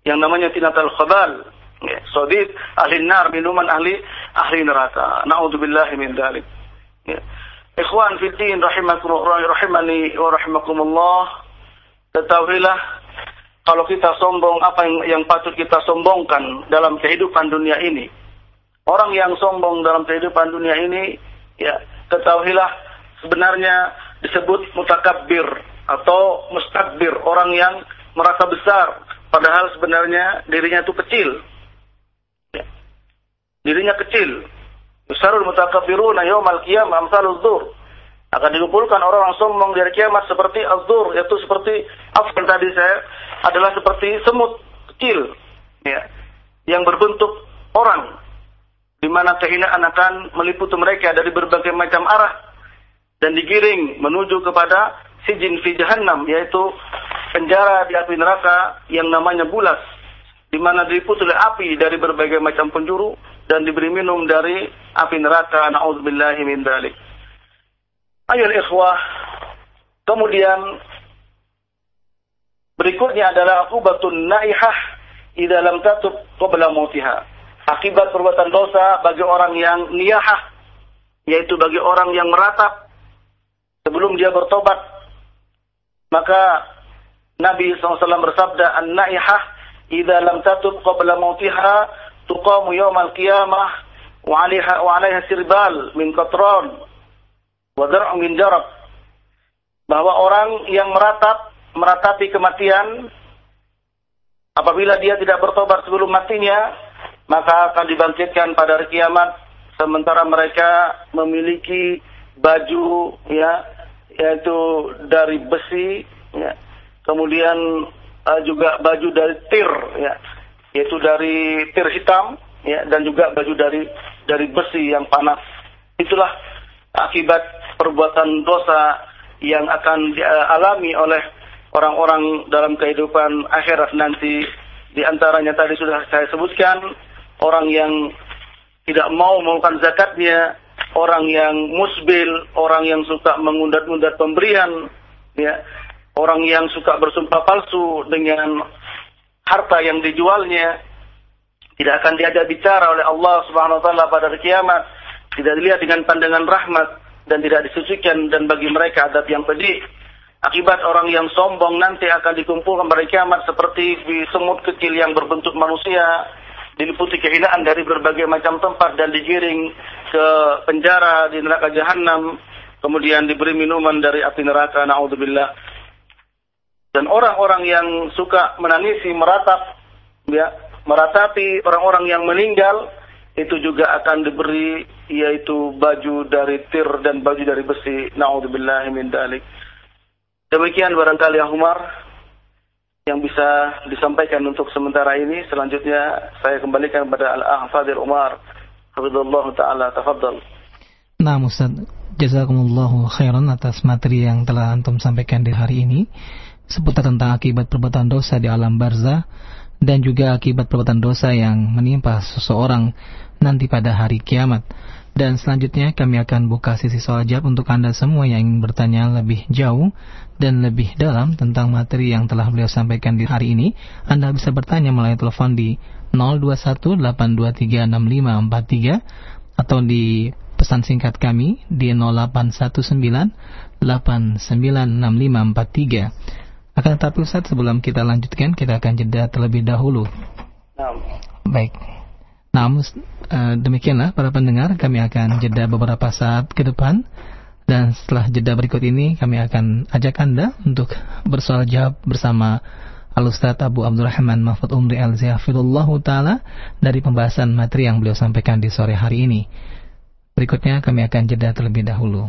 yang namanya tinatal khabal. Ya, sodid ahli nar minuman ahli ahli neraka. Nauzubillahi min dzalik. Ya. Ikhwan fi din rahimani wa rahimakumullah. Ketahuilah kalau kita sombong apa yang, yang patut kita sombongkan dalam kehidupan dunia ini. Orang yang sombong dalam kehidupan dunia ini ya ketahuilah sebenarnya disebut mutakabbir atau mustakbir, orang yang merasa besar, Padahal sebenarnya dirinya itu kecil. Ya. Dirinya kecil. Yusarul mutakabbiruna yawmal qiyamah amsalul dzur. Akan dikumpulkan orang-orang sombong dari kiamat seperti azur, yaitu seperti afgan tadi saya adalah seperti semut kecil, ya, yang berbentuk orang, di mana kehinaan akan meliputi mereka dari berbagai macam arah dan digiring menuju kepada sijin fi jahannam, yaitu penjara di api neraka yang namanya bulas, di mana diliputi oleh api dari berbagai macam penjuru dan diberi minum dari api neraka. Nauzubillahi min dzalik. Ayo ikhwah. Kemudian berikutnya adalah akubatun naihah idza lam tatub qabla mautiha. Akibat perbuatan dosa bagi orang yang niyahah yaitu bagi orang yang meratap sebelum dia bertobat. Maka Nabi SAW bersabda, "An-naihah idza lam tatub qabla mautiha tuqamu yawmal qiyamah wa 'alaiha wa 'alaiha sirbal min qatran Wadar min jarab. Bahwa orang yang meratap, meratapi kematian, apabila dia tidak bertobat sebelum matinya, maka akan dibangkitkan pada hari kiamat, sementara mereka memiliki baju, ya, yaitu dari besi, ya, kemudian uh, juga baju dari tir, ya, yaitu dari tir hitam, ya, dan juga baju dari dari besi yang panas. Itulah akibat perbuatan dosa yang akan dialami oleh orang-orang dalam kehidupan akhirat nanti. Di antaranya tadi sudah saya sebutkan, orang yang tidak mau melakukan zakatnya, orang yang musbil, orang yang suka mengundat-undat pemberian, ya, orang yang suka bersumpah palsu dengan harta yang dijualnya, tidak akan diajak bicara oleh Allah Subhanahu wa taala pada hari kiamat, tidak dilihat dengan pandangan rahmat, dan tidak disucikan dan bagi mereka adab yang pedih. Akibat orang yang sombong nanti akan dikumpulkan pada kiamat seperti di semut kecil yang berbentuk manusia, diliputi kehinaan dari berbagai macam tempat dan digiring ke penjara di neraka jahanam, kemudian diberi minuman dari api neraka, naudzubillah. Dan orang-orang yang suka menangisi, meratap, ya, meratapi orang-orang yang meninggal, itu juga akan diberi yaitu baju dari tir dan baju dari besi. Nauzubillahi min dalik. Demikian barangkali yang Umar yang bisa disampaikan untuk sementara ini. Selanjutnya saya kembalikan kepada Al-Ahfadir Umar. Hafizullah Ta'ala. Tafadhal. Nah Ustaz, jazakumullahu khairan atas materi yang telah Antum sampaikan di hari ini. Seputar tentang akibat perbuatan dosa di alam barzah dan juga akibat perbuatan dosa yang menimpa seseorang nanti pada hari kiamat. Dan selanjutnya kami akan buka sisi soal jawab untuk Anda semua yang ingin bertanya lebih jauh dan lebih dalam tentang materi yang telah beliau sampaikan di hari ini. Anda bisa bertanya melalui telepon di 0218236543 atau di pesan singkat kami di 0819896543. Akan tetapi Ustaz sebelum kita lanjutkan kita akan jeda terlebih dahulu. Nah. Baik. Namun uh, demikianlah para pendengar kami akan jeda beberapa saat ke depan dan setelah jeda berikut ini kami akan ajak Anda untuk bersoal jawab bersama Al-Ustaz Abu Abdurrahman Mahfud Umri Al-Ziyafidullah Ta'ala dari pembahasan materi yang beliau sampaikan di sore hari ini. Berikutnya kami akan jeda terlebih dahulu.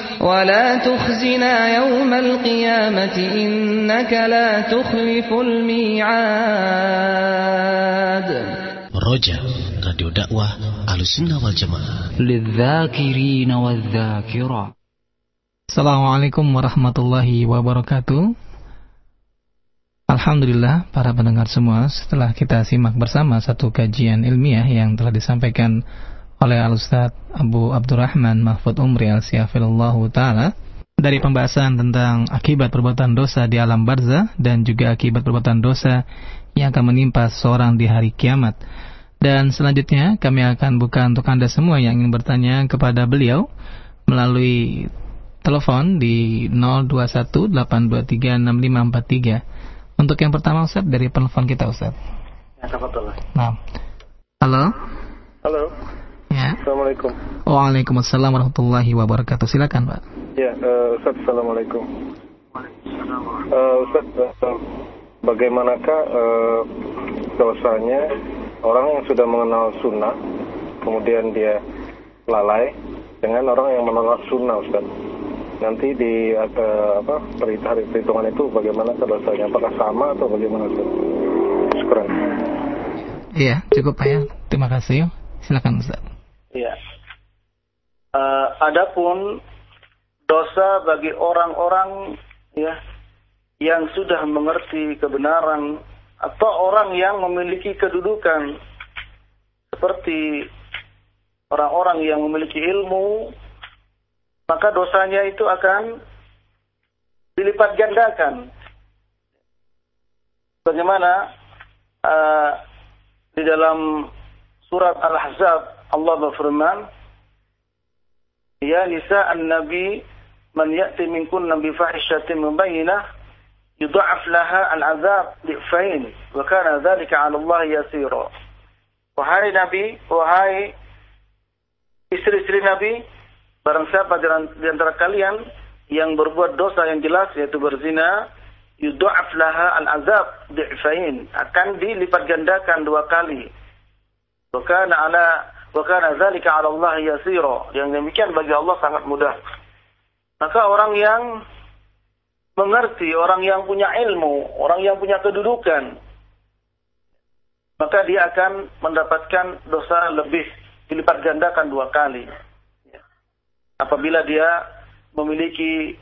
ولا تخزنا يوم القيامة إنك لا تخلف الميعاد رجع راديو دعوة على السنة والجماعة للذاكرين والذاكرة السلام عليكم ورحمة الله وبركاته Alhamdulillah para pendengar semua setelah kita simak bersama satu kajian ilmiah yang telah disampaikan oleh Al-Ustaz Abu Abdurrahman Mahfud Umri Al-Siyafilullah Ta'ala dari pembahasan tentang akibat perbuatan dosa di alam barzah dan juga akibat perbuatan dosa yang akan menimpa seorang di hari kiamat. Dan selanjutnya kami akan buka untuk Anda semua yang ingin bertanya kepada beliau melalui telepon di 0218236543. Untuk yang pertama Ustaz dari penelpon kita Ustaz. Ya, nah. Halo. Halo. Assalamualaikum. Waalaikumsalam warahmatullahi wabarakatuh. Silakan, Pak. Ya, uh, Ustaz, Assalamualaikum. Uh, Ustaz, uh, bagaimanakah uh, dosanya orang yang sudah mengenal sunnah, kemudian dia lalai dengan orang yang menolak sunnah, Ustaz? Nanti di uh, apa perhitungan itu bagaimana dosanya? Apakah sama atau bagaimana, Ustaz? Syukur. Iya, cukup Pak ya. Terima kasih. Silakan Ustaz. Ya. Uh, adapun dosa bagi orang-orang ya yang sudah mengerti kebenaran atau orang yang memiliki kedudukan seperti orang-orang yang memiliki ilmu maka dosanya itu akan dilipat gandakan. Bagaimana uh, di dalam surat Al-Ahzab Allah berfirman, Ya nisa an-nabi man ya'ti minkun nabi fahishatin mubayyinah yudha'af laha al-azab di'fain wa kana dhalika 'ala Allah yasira. Wahai Nabi, wahai istri-istri Nabi, barang siapa di antara kalian yang berbuat dosa yang jelas yaitu berzina, yudha'af laha al-azab di'fain akan dilipat gandakan dua kali. Wa kana 'ala Wa kana 'ala Allah yasira. Yang demikian bagi Allah sangat mudah. Maka orang yang mengerti, orang yang punya ilmu, orang yang punya kedudukan, maka dia akan mendapatkan dosa lebih dilipat gandakan dua kali. Apabila dia memiliki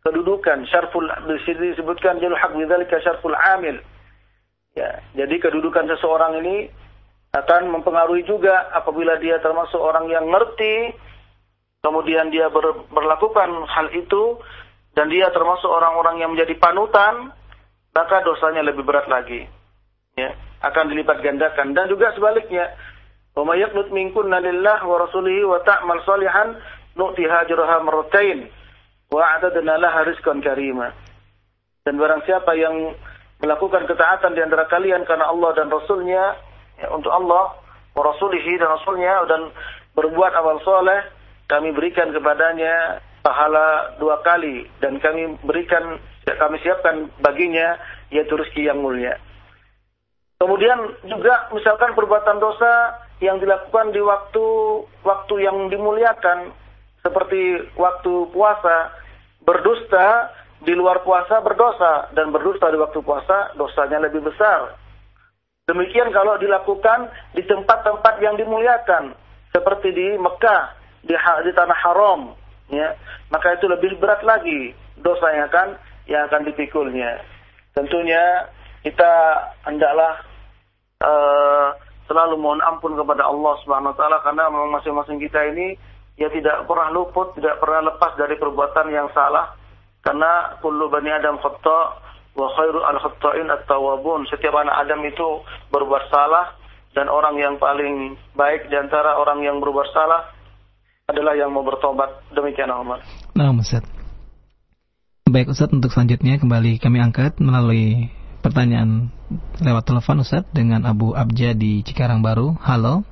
kedudukan syarful disebutkan jalul bidzalika syarful amil. Ya, jadi kedudukan seseorang ini akan mempengaruhi juga apabila dia termasuk orang yang ngerti kemudian dia ber, berlakukan hal itu dan dia termasuk orang-orang yang menjadi panutan maka dosanya lebih berat lagi. Ya akan dilipat gandakan. Dan juga sebaliknya umayyah may yaqnut minkunna lillah wa rasulihi wa ta'mal salihan nu'ti hajraha marratain wa a'tadna laha rizqan karima. Dan barang siapa yang melakukan ketaatan di antara kalian karena Allah dan Rasulnya ya, untuk Allah, Rasulihi dan Rasulnya dan berbuat amal soleh, kami berikan kepadanya pahala dua kali dan kami berikan kami siapkan baginya yaitu rezeki yang mulia. Kemudian juga misalkan perbuatan dosa yang dilakukan di waktu waktu yang dimuliakan seperti waktu puasa, berdusta di luar puasa berdosa dan berdusta di waktu puasa dosanya lebih besar. Demikian kalau dilakukan di tempat-tempat yang dimuliakan, seperti di Mekah, di, di tanah haram, ya, maka itu lebih berat lagi dosa yang akan yang akan dipikulnya. Tentunya kita hendaklah uh, selalu mohon ampun kepada Allah Subhanahu wa taala karena memang masing-masing kita ini ya tidak pernah luput, tidak pernah lepas dari perbuatan yang salah karena kullu bani adam khata wa khairu al-khatta'in at-tawwabun. Setiap anak Adam itu berbuat salah dan orang yang paling baik di antara orang yang berbuat salah adalah yang mau bertobat. Demikian Umar. Nah, Ustaz. Baik Ustaz, untuk selanjutnya kembali kami angkat melalui pertanyaan lewat telepon Ustaz dengan Abu Abja di Cikarang Baru. Halo.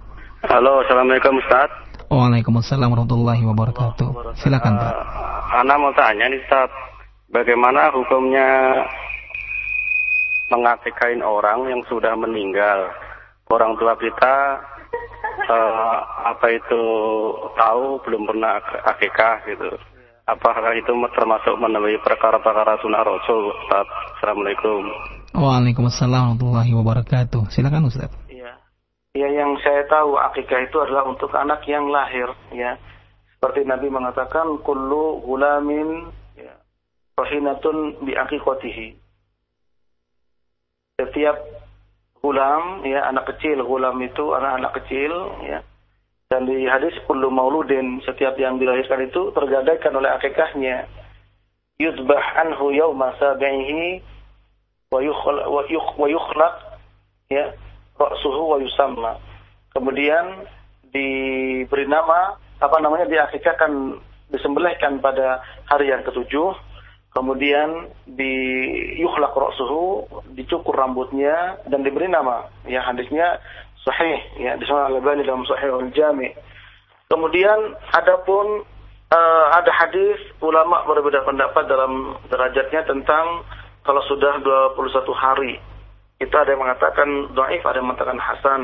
Halo, Assalamualaikum Ustaz. Waalaikumsalam warahmatullahi wabarakatuh. Silakan Pak. Uh, Ana mau tanya nih Ustaz, bagaimana hukumnya mengakikain orang yang sudah meninggal. Orang tua kita uh, apa itu tahu belum pernah akikah gitu. Apakah itu termasuk menemui perkara-perkara sunnah Rasul? Ustaz. Assalamualaikum. Waalaikumsalam warahmatullahi wabarakatuh. Silakan Ustaz. Iya. Ya, yang saya tahu akikah itu adalah untuk anak yang lahir, ya. Seperti Nabi mengatakan, kullu gulamin ya, rohinatun bi setiap gulam ya anak kecil gulam itu anak-anak kecil ya Dan di hadis kullu mauludin setiap yang dilahirkan itu tergadaikan oleh akikahnya. Yudbah anhu yawma sabihi ya ra'suhu wa yusamma. Kemudian diberi nama apa namanya diakikahkan disembelihkan pada hari yang ketujuh kemudian di yukhlaq ra'suhu dicukur rambutnya dan diberi nama ya hadisnya sahih ya di sana Al-Albani dalam Sahih Al-Jami. Kemudian adapun uh, ada hadis ulama berbeda pendapat dalam derajatnya tentang kalau sudah 21 hari. Itu ada yang mengatakan dhaif, ada yang mengatakan hasan.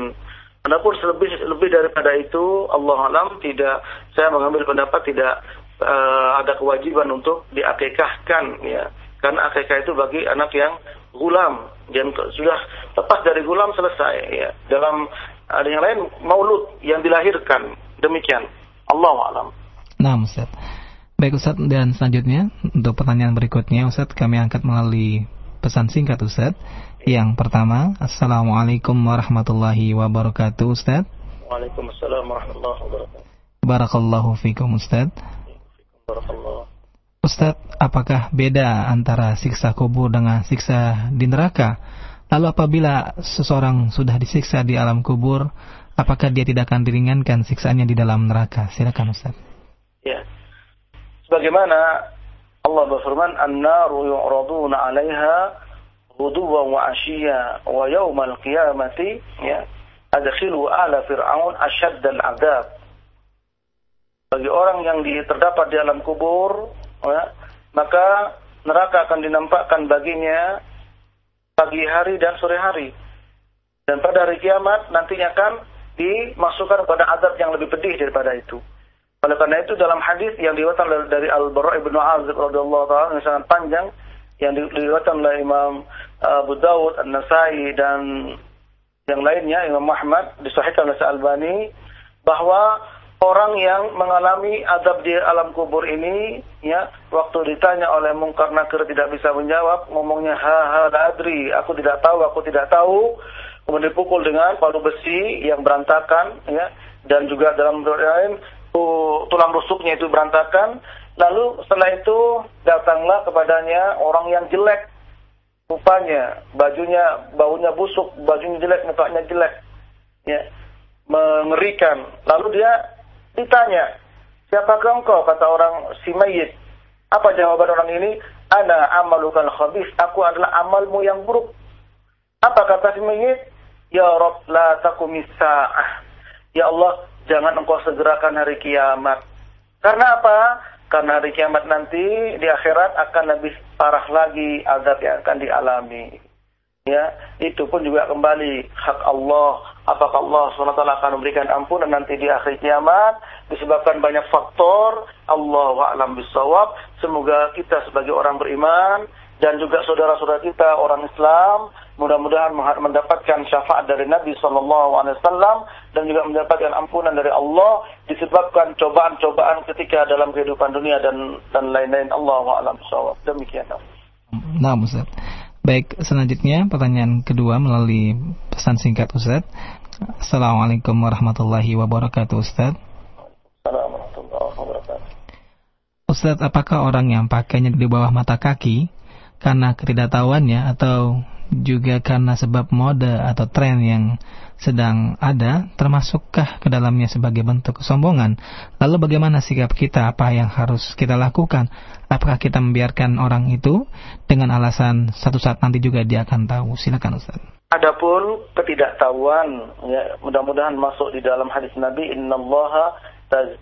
Adapun lebih lebih daripada itu Allah alam tidak saya mengambil pendapat tidak uh, ada kewajiban untuk diakekahkan ya. Karena akekah itu bagi anak yang gulam dan sudah lepas dari gulam selesai ya. Dalam ada yang lain maulud yang dilahirkan demikian. Allah alam. Nah Ustaz. Baik Ustaz dan selanjutnya untuk pertanyaan berikutnya Ustaz kami angkat melalui pesan singkat Ustaz. Yang pertama Assalamualaikum warahmatullahi wabarakatuh Ustaz. Waalaikumsalam warahmatullahi wabarakatuh. Barakallahu fikum Ustaz Barakallahu Ustadz, apakah beda antara siksa kubur dengan siksa di neraka? Lalu apabila seseorang sudah disiksa di alam kubur, apakah dia tidak akan diringankan siksaannya di dalam neraka? Silakan Ustaz. Ya. Sebagaimana Allah berfirman, "An-naru yu'raduna 'alaiha ghuduwan wa 'ashiyya wa yawmal qiyamati ya adkhilu ala fir'aun asyaddal 'adzab." Bagi orang yang terdapat di alam kubur, ya, maka neraka akan dinampakkan baginya pagi hari dan sore hari. Dan pada hari kiamat nantinya akan dimasukkan pada adab yang lebih pedih daripada itu. Oleh karena itu dalam hadis yang diriwayatkan dari Al-Bara' ibnu Azib radhiyallahu taala yang sangat panjang yang diriwayatkan oleh Imam uh, Abu Dawud, An-Nasai dan yang lainnya Imam Muhammad disahihkan oleh Al-Albani bahwa orang yang mengalami adab di alam kubur ini ya waktu ditanya oleh mungkar nakir tidak bisa menjawab ngomongnya ha ha adri aku tidak tahu aku tidak tahu. Kemudian dipukul dengan palu besi yang berantakan ya dan juga dalam lain tulang rusuknya itu berantakan. Lalu setelah itu datanglah kepadanya orang yang jelek. Rupanya bajunya baunya busuk bajunya jelek mukanya jelek ya mengerikan. Lalu dia Ditanya, siapakah engkau? Kata orang si mayit. Apa jawaban orang ini? Ana amalukan khabis. Aku adalah amalmu yang buruk. Apa kata si mayit? Ya Rob, la takumis Ya Allah, jangan engkau segerakan hari kiamat. Karena apa? Karena hari kiamat nanti di akhirat akan lebih parah lagi azab yang akan dialami ya itu pun juga kembali hak Allah apakah Allah SWT akan memberikan ampunan nanti di akhir kiamat disebabkan banyak faktor Allah alam bisawab semoga kita sebagai orang beriman dan juga saudara-saudara kita orang Islam mudah-mudahan mendapatkan syafaat dari Nabi SAW dan juga mendapatkan ampunan dari Allah disebabkan cobaan-cobaan ketika dalam kehidupan dunia dan dan lain-lain Allah alam bisawab demikian. Nah, Ustaz. Baik, selanjutnya pertanyaan kedua melalui pesan singkat Ustaz. Assalamualaikum warahmatullahi wabarakatuh Ustaz. Ustaz, apakah orang yang pakainya di bawah mata kaki karena ketidaktahuannya atau juga karena sebab mode atau tren yang sedang ada, termasukkah ke dalamnya sebagai bentuk kesombongan? Lalu bagaimana sikap kita? Apa yang harus kita lakukan? Apakah kita membiarkan orang itu dengan alasan satu saat nanti juga dia akan tahu? Silakan Ustaz. Adapun ketidaktahuan, ya, mudah-mudahan masuk di dalam hadis Nabi, Inna Allah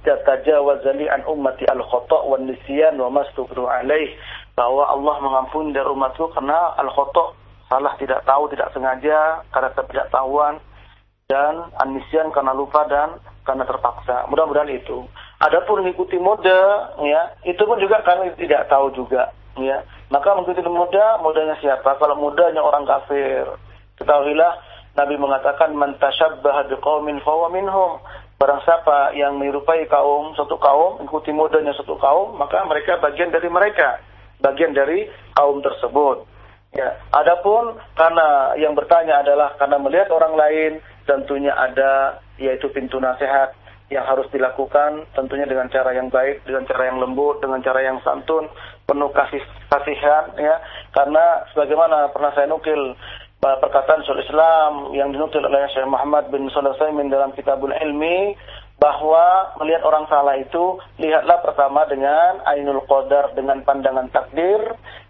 tajawazali an ummati al-khata' wa nisyan wa mastukru alaih. Bahwa Allah mengampuni dari umatku karena al-khata' salah tidak tahu, tidak sengaja, karena ketidaktahuan, dan anisyan karena lupa dan karena terpaksa. Mudah-mudahan itu. Adapun mengikuti mode, ya, itu pun juga kami tidak tahu juga, ya. Maka mengikuti mode, modenya siapa? Kalau modenya orang kafir, ketahuilah Nabi mengatakan man tashabbaha biqaumin fahuwa minhum. Barang siapa yang menyerupai kaum satu kaum, mengikuti modenya satu kaum, maka mereka bagian dari mereka, bagian dari kaum tersebut. Ya, adapun karena yang bertanya adalah karena melihat orang lain, tentunya ada yaitu pintu nasihat yang harus dilakukan tentunya dengan cara yang baik, dengan cara yang lembut, dengan cara yang santun, penuh kasih kasihan ya. Karena sebagaimana pernah saya nukil perkataan Syaikhul Islam yang dinukil oleh Syekh Muhammad bin Shalih dalam Kitabul Ilmi bahwa melihat orang salah itu lihatlah pertama dengan ainul qadar dengan pandangan takdir,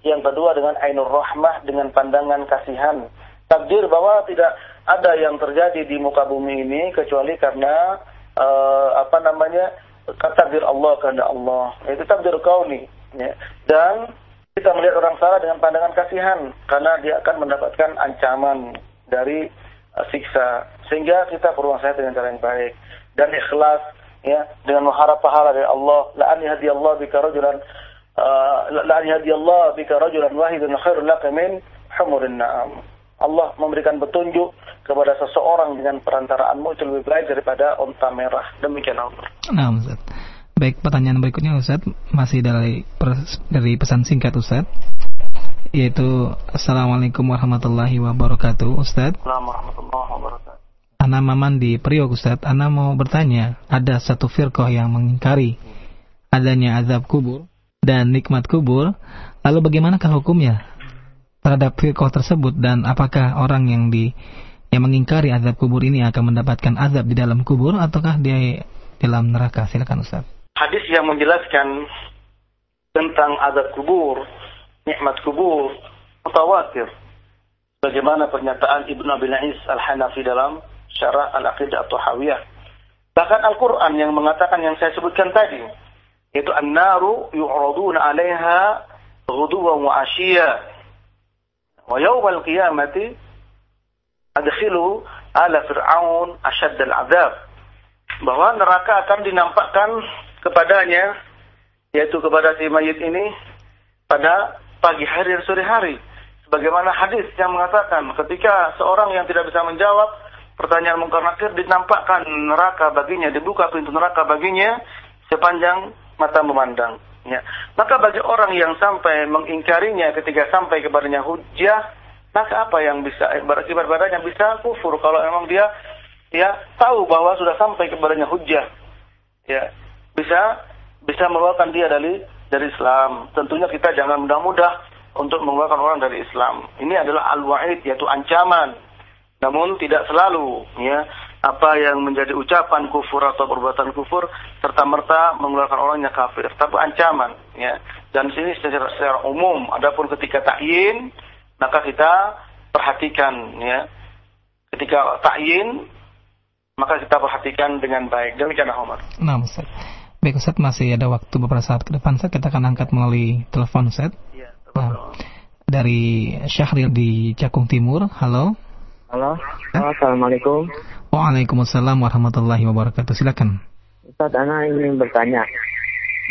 yang kedua dengan ainul rahmah dengan pandangan kasihan. Takdir bahwa tidak ada yang terjadi di muka bumi ini kecuali karena uh, apa namanya takdir Allah kehendak Allah itu takdir kauni ya. dan kita melihat orang salah dengan pandangan kasihan karena dia akan mendapatkan ancaman dari uh, siksa sehingga kita perlu saya dengan cara yang baik dan ikhlas ya dengan mengharap pahala dari Allah la an Allah bika rajulan la an Allah bika rajulan wahidan khairun laka min humurin na'am Allah memberikan petunjuk kepada seseorang dengan perantaraanmu itu lebih baik daripada onta merah. Demikian Allah. Nah, Ustaz. Baik, pertanyaan berikutnya Ustaz masih dari dari pesan singkat Ustaz yaitu Assalamualaikum warahmatullahi wabarakatuh Ustaz. Assalamualaikum warahmatullahi wabarakatuh. Ana Maman di Priok Ustaz, Ana mau bertanya, ada satu firqah yang mengingkari adanya azab kubur dan nikmat kubur, lalu bagaimanakah hukumnya? terhadap firqah tersebut dan apakah orang yang di yang mengingkari azab kubur ini akan mendapatkan azab di dalam kubur ataukah dia dalam neraka? Silakan Ustaz. Hadis yang menjelaskan tentang azab kubur, nikmat kubur, mutawatir. Bagaimana pernyataan Ibnu Abi Na'is Al-Hanafi dalam Syarah Al-Aqidah atau Hawiyah. Bahkan Al-Quran yang mengatakan yang saya sebutkan tadi, yaitu an-naru yu'raduna 'alaiha ghuduwan wa 'ashiyya Wa yawmal qiyamati adkhilu ala fir'aun asyaddal azab. Bahwa neraka akan dinampakkan kepadanya yaitu kepada si mayit ini pada pagi hari dan sore hari. Sebagaimana hadis yang mengatakan ketika seorang yang tidak bisa menjawab pertanyaan mungkar nakir dinampakkan neraka baginya, dibuka pintu neraka baginya sepanjang mata memandang. Ya. Maka bagi orang yang sampai mengingkarinya ketika sampai kepadanya hujah, maka apa yang bisa berakibat badannya bisa kufur kalau memang dia ya tahu bahwa sudah sampai kepadanya hujah. Ya. Bisa bisa mengeluarkan dia dari dari Islam. Tentunya kita jangan mudah-mudah untuk mengeluarkan orang dari Islam. Ini adalah al-wa'id yaitu ancaman. Namun tidak selalu ya apa yang menjadi ucapan kufur atau perbuatan kufur serta merta mengeluarkan orangnya kafir, tapi ancaman ya. Dan sini secara, secara umum, adapun ketika takyin maka kita perhatikan ya. Ketika takyin maka kita perhatikan dengan baik. Demikian Umar. Nah, Ustaz. Baik Ustaz, masih ada waktu beberapa saat ke depan Ustaz, kita akan angkat melalui telepon Ustaz. Iya, nah, dari Syahril di Cakung Timur. Halo. Halo. Halo. Assalamualaikum. Waalaikumsalam warahmatullahi wabarakatuh. Silakan. Ustaz, Ana ingin bertanya,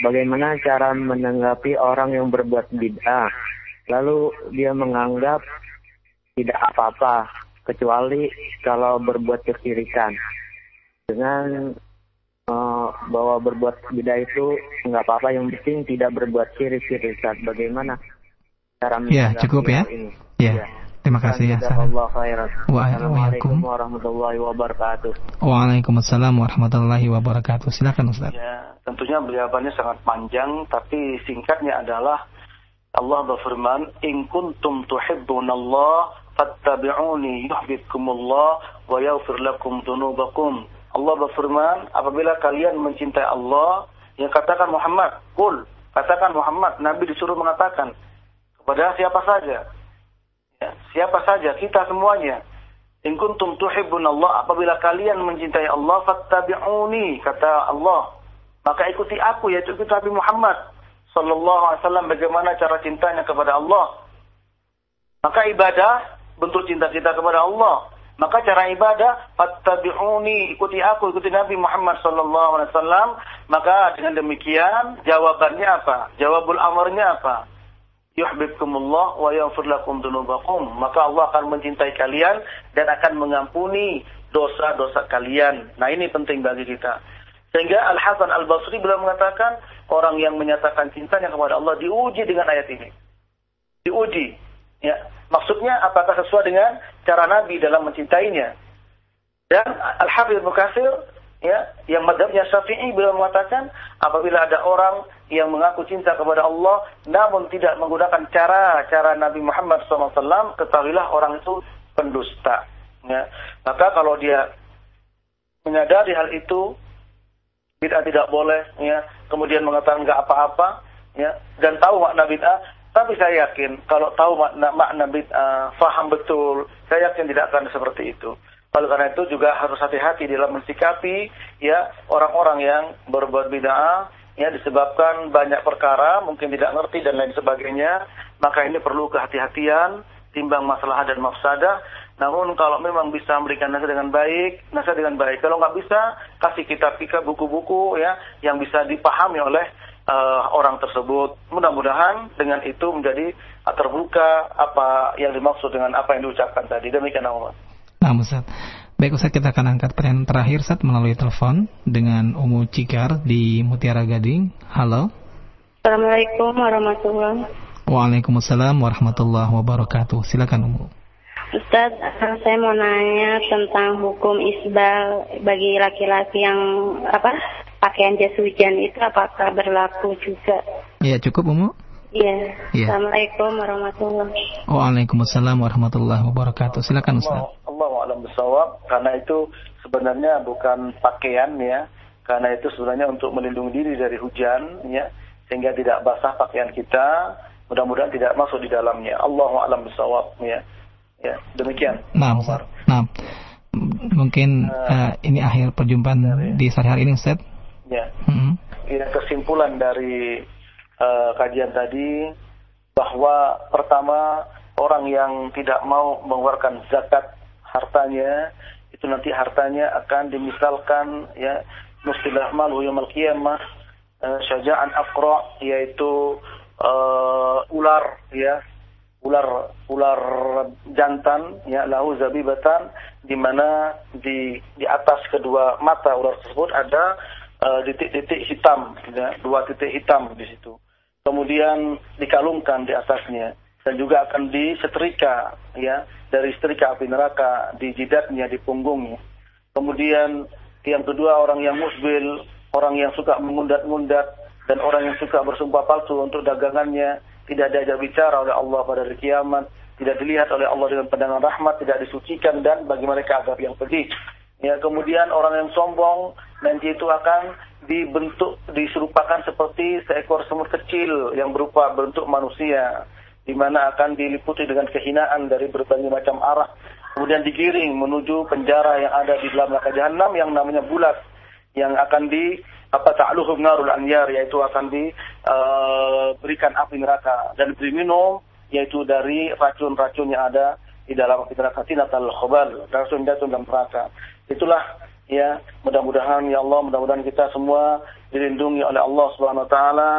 bagaimana cara menanggapi orang yang berbuat bid'ah, lalu dia menganggap tidak apa-apa, kecuali kalau berbuat kesyirikan. Dengan uh, bahwa berbuat bid'ah itu nggak apa-apa, yang penting tidak berbuat syirik, Ustaz. Bagaimana cara Ya, cukup ya. Ini? Ya. ya. Terima kasih ya. Waalaikumsalam warahmatullahi wabarakatuh. Waalaikumsalam warahmatullahi wabarakatuh. Silakan Ustaz. Ya, tentunya jawabannya sangat panjang tapi singkatnya adalah Allah berfirman, "In kuntum tuhibbunallah fattabi'uni yuhibbukumullah wa yaghfir lakum dzunubakum." Allah berfirman, apabila kalian mencintai Allah, yang katakan Muhammad, kul, katakan Muhammad, Nabi disuruh mengatakan kepada siapa saja, Ya, siapa saja kita semuanya. In kuntum Allah apabila kalian mencintai Allah fattabi'uni kata Allah. Maka ikuti aku yaitu ikuti Nabi Muhammad sallallahu alaihi wasallam bagaimana cara cintanya kepada Allah. Maka ibadah bentuk cinta kita kepada Allah. Maka cara ibadah fattabi'uni ikuti aku ikuti Nabi Muhammad sallallahu alaihi wasallam. Maka dengan demikian jawabannya apa? Jawabul amarnya apa yuhibbukumullah wa yaghfir lakum dzunubakum maka Allah akan mencintai kalian dan akan mengampuni dosa-dosa kalian. Nah ini penting bagi kita. Sehingga Al Hasan Al Basri beliau mengatakan orang yang menyatakan cintanya kepada Allah diuji dengan ayat ini. Diuji. Ya. Maksudnya apakah sesuai dengan cara Nabi dalam mencintainya? Dan Al Hafidz Mukatsir ya yang madhabnya Syafi'i beliau mengatakan apabila ada orang yang mengaku cinta kepada Allah namun tidak menggunakan cara-cara Nabi Muhammad SAW ketahuilah orang itu pendusta. Ya maka kalau dia menyadari hal itu bid'ah tidak boleh ya kemudian mengatakan nggak apa-apa ya dan tahu makna bid'ah tapi saya yakin kalau tahu makna makna bid'ah faham betul saya yakin tidak akan seperti itu oleh karena itu juga harus hati-hati dalam mensikapi ya orang-orang yang berbuat bid'ah ya disebabkan banyak perkara mungkin tidak ngerti dan lain sebagainya maka ini perlu kehati-hatian timbang masalah dan mafsadah. Namun kalau memang bisa memberikan nasihat dengan baik nasihat dengan baik. Kalau nggak bisa kasih kitab kitab buku-buku ya yang bisa dipahami oleh uh, orang tersebut. Mudah-mudahan dengan itu menjadi terbuka apa yang dimaksud dengan apa yang diucapkan tadi. Demikian Allah Nah, Ustaz. Baik Ustaz, kita akan angkat pertanyaan terakhir Ustaz melalui telepon dengan Umu Cikar di Mutiara Gading. Halo. Assalamualaikum warahmatullahi Waalaikumsalam warahmatullahi wabarakatuh. Silakan Umu. Ustaz, saya mau nanya tentang hukum isbal bagi laki-laki yang apa pakaian jas hujan itu apakah berlaku juga? Ya, cukup Umu. Iya. Ya. Assalamualaikum warahmatullahi wabarakatuh. Waalaikumsalam warahmatullahi wabarakatuh. Silakan Ustaz alam bersawab karena itu sebenarnya bukan pakaian ya. Karena itu sebenarnya untuk melindungi diri dari hujan ya. Sehingga tidak basah pakaian kita. Mudah-mudahan tidak masuk di dalamnya. Allah alam bersawab ya. Ya demikian. Nah Ustaz nah mungkin uh, ini akhir perjumpaan dari, di sore hari ini Ustaz? Ya hmm. ya kesimpulan dari uh, kajian tadi bahwa pertama orang yang tidak mau mengeluarkan zakat hartanya itu nanti hartanya akan dimisalkan ya mustilah malu yaumil qiyamah uh, syaja'an aqra yaitu uh, ular ya ular ular jantan ya lahu zabibatan di mana di di atas kedua mata ular tersebut ada titik-titik uh, hitam ya, dua titik hitam di situ. Kemudian dikalungkan di atasnya dan juga akan disetrika ya dari setrika api neraka di jidatnya, di punggungnya. Kemudian yang kedua orang yang musbil, orang yang suka mengundat-ngundat dan orang yang suka bersumpah palsu untuk dagangannya tidak diajak bicara oleh Allah pada hari kiamat, tidak dilihat oleh Allah dengan pandangan rahmat, tidak disucikan dan bagi mereka azab yang pedih. Ya, kemudian orang yang sombong nanti itu akan dibentuk diserupakan seperti seekor semut kecil yang berupa bentuk manusia di mana akan diliputi dengan kehinaan dari berbagai macam arah, kemudian digiring menuju penjara yang ada di dalam neraka jahanam yang namanya bulat yang akan di apa ta'luhum narul anyar yaitu akan diberikan uh, api neraka. Dan diberi yaitu dari racun-racun yang ada di dalam api neraka. Tinatal khobal racun-racun dalam neraka. Itulah ya mudah-mudahan ya Allah mudah-mudahan kita semua dilindungi oleh Allah Subhanahu wa taala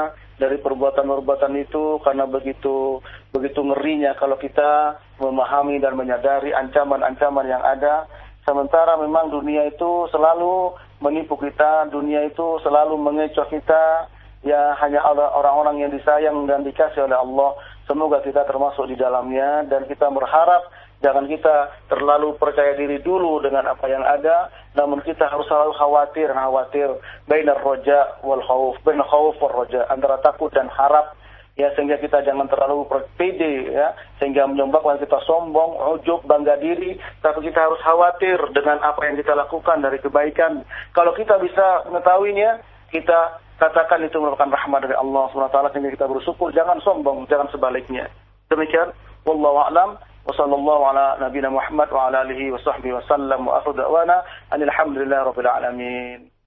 dari perbuatan-perbuatan itu karena begitu begitu ngerinya kalau kita memahami dan menyadari ancaman-ancaman yang ada. Sementara memang dunia itu selalu menipu kita dunia itu selalu mengecoh kita. Ya hanya orang-orang yang disayang dan dikasih oleh Allah. Semoga kita termasuk di dalamnya dan kita berharap Jangan kita terlalu percaya diri dulu dengan apa yang ada, namun kita harus selalu khawatir, khawatir bainar roja wal khauf, bainar khauf wal roja, antara takut dan harap ya sehingga kita jangan terlalu pede ya sehingga menyebabkan kita sombong, ujub, bangga diri, tapi kita harus khawatir dengan apa yang kita lakukan dari kebaikan. Kalau kita bisa mengetahuinya, kita katakan itu merupakan rahmat dari Allah SWT sehingga kita bersyukur, jangan sombong, jangan sebaliknya. Demikian, wallahu a'lam. وصلى الله على نبينا محمد وعلى آله وصحبه وسلم وآخر دعوانا أن الحمد لله رب العالمين.